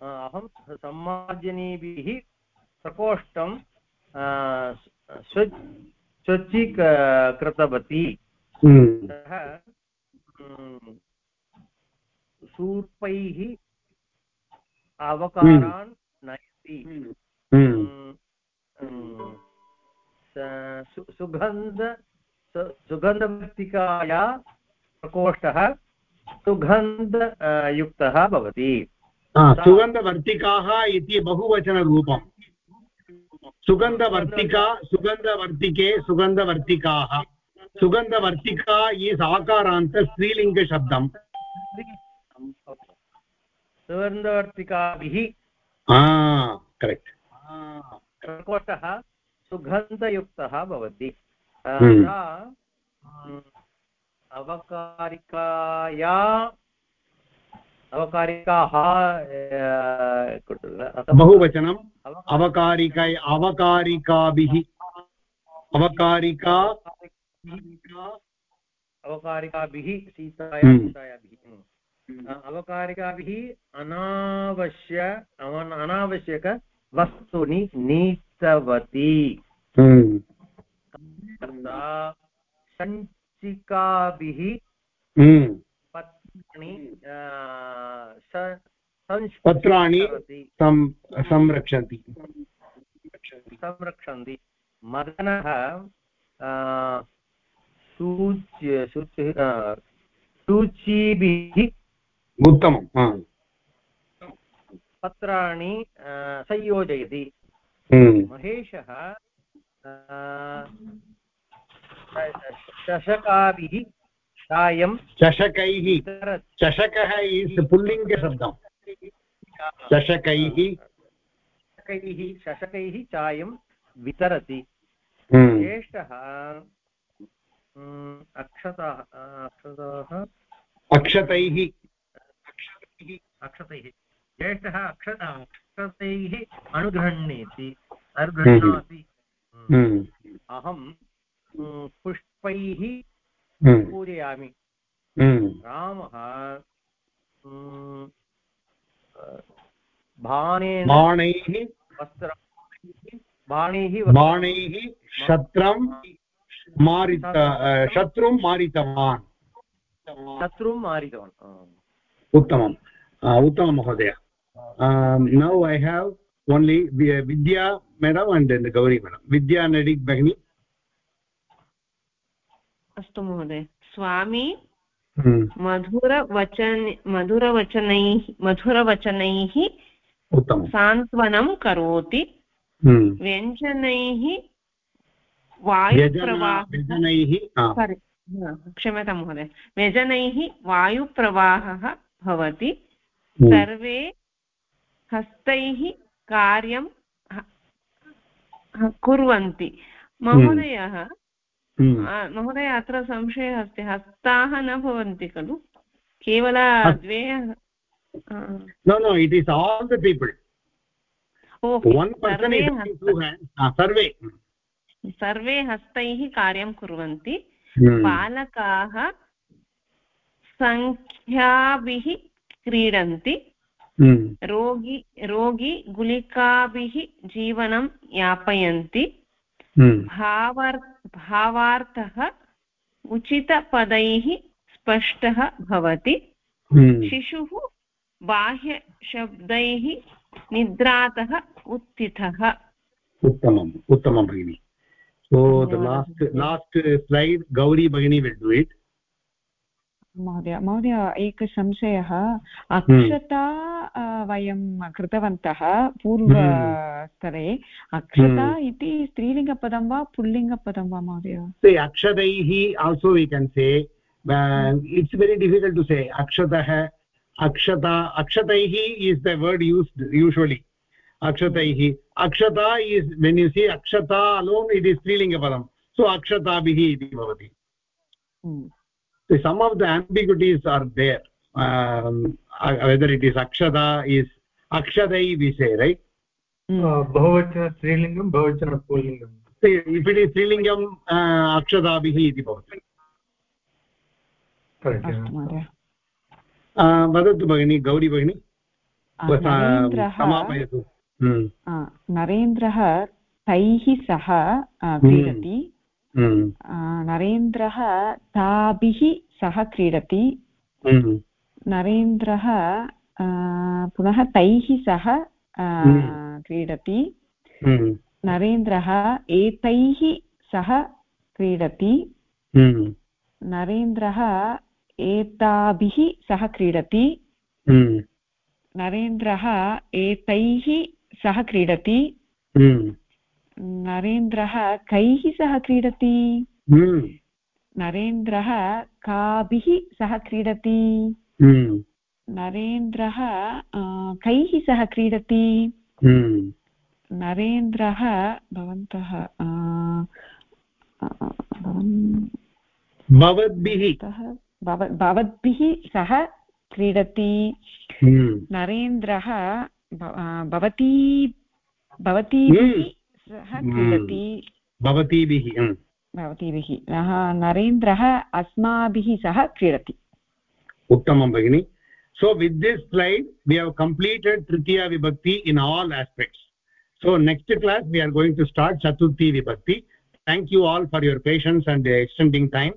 अहं सम्मार्जनीभिः प्रकोष्ठं स्वच्छी कृतवती हम्म। सः शूर्पैः अवकारान् नयति हम्म। सुगन्ध सुगन्धमृत्तिकाया प्रकोष्ठः सुगन्धयुक्तः भवति सुगन्धवर्तिकाः इति बहुवचनरूपम्। सुगन्धवर्तिका सुगन्धवर्तिके सुगन्धवर्तिकाः सुगन्धवर्तिका इस् आकारान्त स्त्रीलिङ्गशब्दम्। सुगन्धवर्तिकाभिः करेक्ट् प्रकोष्ठः सुगन्धयुक्तः भवति। हम्म। अवकारिकाया अवकारिकाः बहुवचनम् अवकारिकै अवकारिकाभिः अवकारिका अवकारिकाभिः सीताया हम्म। सीतायाभिः। अवकारिकाभिः अनावश्य अनावश्यकवस्तूनि नीतवती हम्म। सञ्चिकाभिः हम्म। पत्राणि पत्राणि संरक्षन्ति। संरक्षन्ति। मदनः सूचीभिः उत्तमं पत्राणि संयोजयति। हम्म। महेशः चषकाभिः चायं चषकैः चषकः इस् पुल्लिङ्गशब्दं चषकैः चषकैः चषकैः चायं वितरति। हम्म। ज्येष्ठः अक्षताः अक्षताः अक्षतैः। अक्षतैः। ज्येष्ठः अक्ष अक्षतैः अनुगृह्णीति अनुगृह्णाति। हम्म। अहं पुष्पैः हम्म। पूजयामि। हम्म। रामः बाणेन बाणैः वस्त्रं बाणैः बाणैः शत्रं मारित शत्रुं मारितवान्। शत्रुं मारितवान् उत्तमम्। उत्तमं महोदय। Now I have only Vidya madam and Gauri madam Vidya Nadig भगिनी अस्तु महोदय स्वामी हम्म। मधुरवचन मधुरवचनैः मधुरवचनैः सान्त्वनं करोति हम्म। व्यञ्जनैः वायुप्रवाहः क्षम्यतां महोदय व्यजनैः वायुप्रवाहः भवति हम्म। सर्वे हस्तैः कार्यं कुर्वन्ति महोदयः। महोदय अत्र संशयः अस्ति हस्ताः न भवन्ति खलु केवल द्वे no no it is all the people. okay. one person is two hands. ah, सर्वे सर्वे हस्तैः कार्यं कुर्वन्ति hmm. बालकाः सङ्ख्याभिः क्रीडन्ति hmm. रोगी रोगी गुलिकाभिः जीवनं यापयन्ति Hmm. भावार् भावार्थः उचितपदैः स्पष्टः भवति। hmm. शिशुः बाह्यशब्दैः निद्रातः उत्थितः। उत्तमम् उत्तमं भगिनि। So the last last slide gauri bagini will do it. महोदय महोदय एकः संशयः। अक्षता वयं कृतवन्तः पूर्वस्तरे। अक्षता इति स्त्रीलिङ्गपदं वा पुल्लिङ्गपदं वा महोदय? अक्षतैः also we can say it's very difficult to say अक्षतः अक्षता अक्षतैः is the word used usually अक्षतैः अक्षता इस् वेन् यु सी अक्षता अलोन् इट् इस् स्त्रीलिङ्गपदं. सो अक्षताभिः इति भवति। so some of the ambiguities are there um, uh, whether it is akshada is akshadai we say right bahuvachana strilingam bahuvachana pullingam if it is strilingam akshadabihi iti bhavati वदतु भगिनि गौरी भगिनि समापयतु नरेन्द्रः तैः सह क्रीडति नरेन्द्रः ताभिः सह क्रीडति। नरेन्द्रः पुनः तैः सह क्रीडति। नरेन्द्रः एतैः सह क्रीडति। नरेन्द्रः एताभिः सह क्रीडति। नरेन्द्रः एतैः सह क्रीडति। नरेन्द्रः कैः सह क्रीडति हम्म। नरेन्द्रः काभिः सह क्रीडति हम्म। नरेन्द्रः कैः सह क्रीडति हम्म। नरेन्द्रः भवन्तः भवद्भिः भवद्भिः सह क्रीडति नरेन्द्रः भवती भवतीभिः हम्म। सः क्रीडति नरेन्द्रः अस्माभिः सह क्रीडति। उत्तमं भगिनि। So with this slide we have completed तृतीया विभक्ति in all aspects so next class we are going to start चतुर्थी विभक्ति. Thank you all for your patience and extending time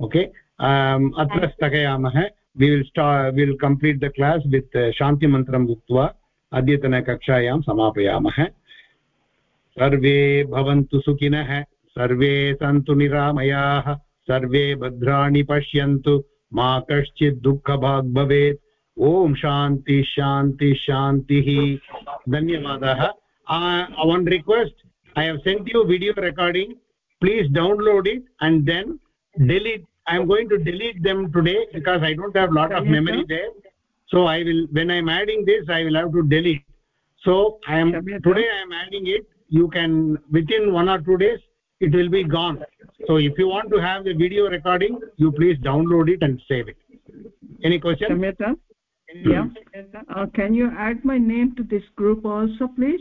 okay अत्र स्थगयामः. विल् स्टा will complete the class with शान्तिमन्त्रम् उक्त्वा अद्यतनकक्षायां समापयामः. सर्वे भवन्तु सुखिनः सर्वे सन्तु निरामयाः सर्वे भद्राणि पश्यन्तु मा कश्चित् दुःखभाग् भवेत्। ॐ शान्ति शान्ति शान्तिः। धन्यवादः। One request I have sent you video recording please download it and then delete I am going to delete them today because I don't have lot of memory they so I will when I am adding this I will have to delete so I am today I am adding it you can within one or two days it will be gone. So if you want to have the video recording you please download it and save it. Any question? Samyata? yeah. Uh, can you add my name to this group also please?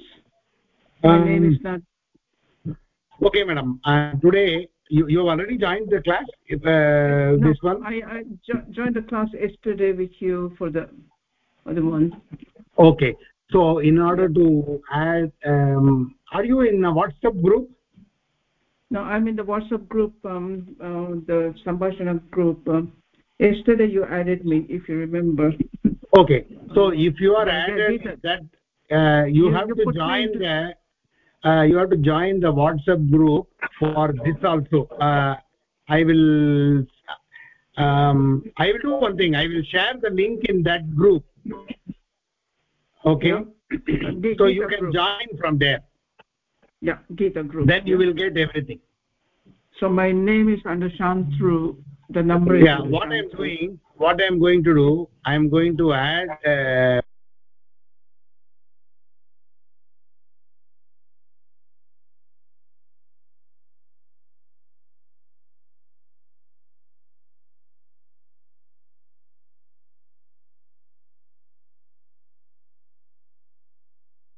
My um, name is not okay madam. Uh, today you you have already joined the class if, uh, no, this one? I i jo joined the class yesterday with you for the other one. Okay. So in order to add um, are you in a whatsapp group? No i'm in the whatsapp group um uh, the sambhashana group. Uh, yesterday you added me if you remember. Okay. So if you are added that uh, you, you, have you to join the uh, you have to join the whatsapp group for this also. Uh, i will um, i will do one thing. I will share the link in that group. Okay? Yeah. so you can group. join from there yeah gita group. Then you will get everything. So my name is under shantru the number yeah what i'm doing what i'm going to do i'm going to add uh,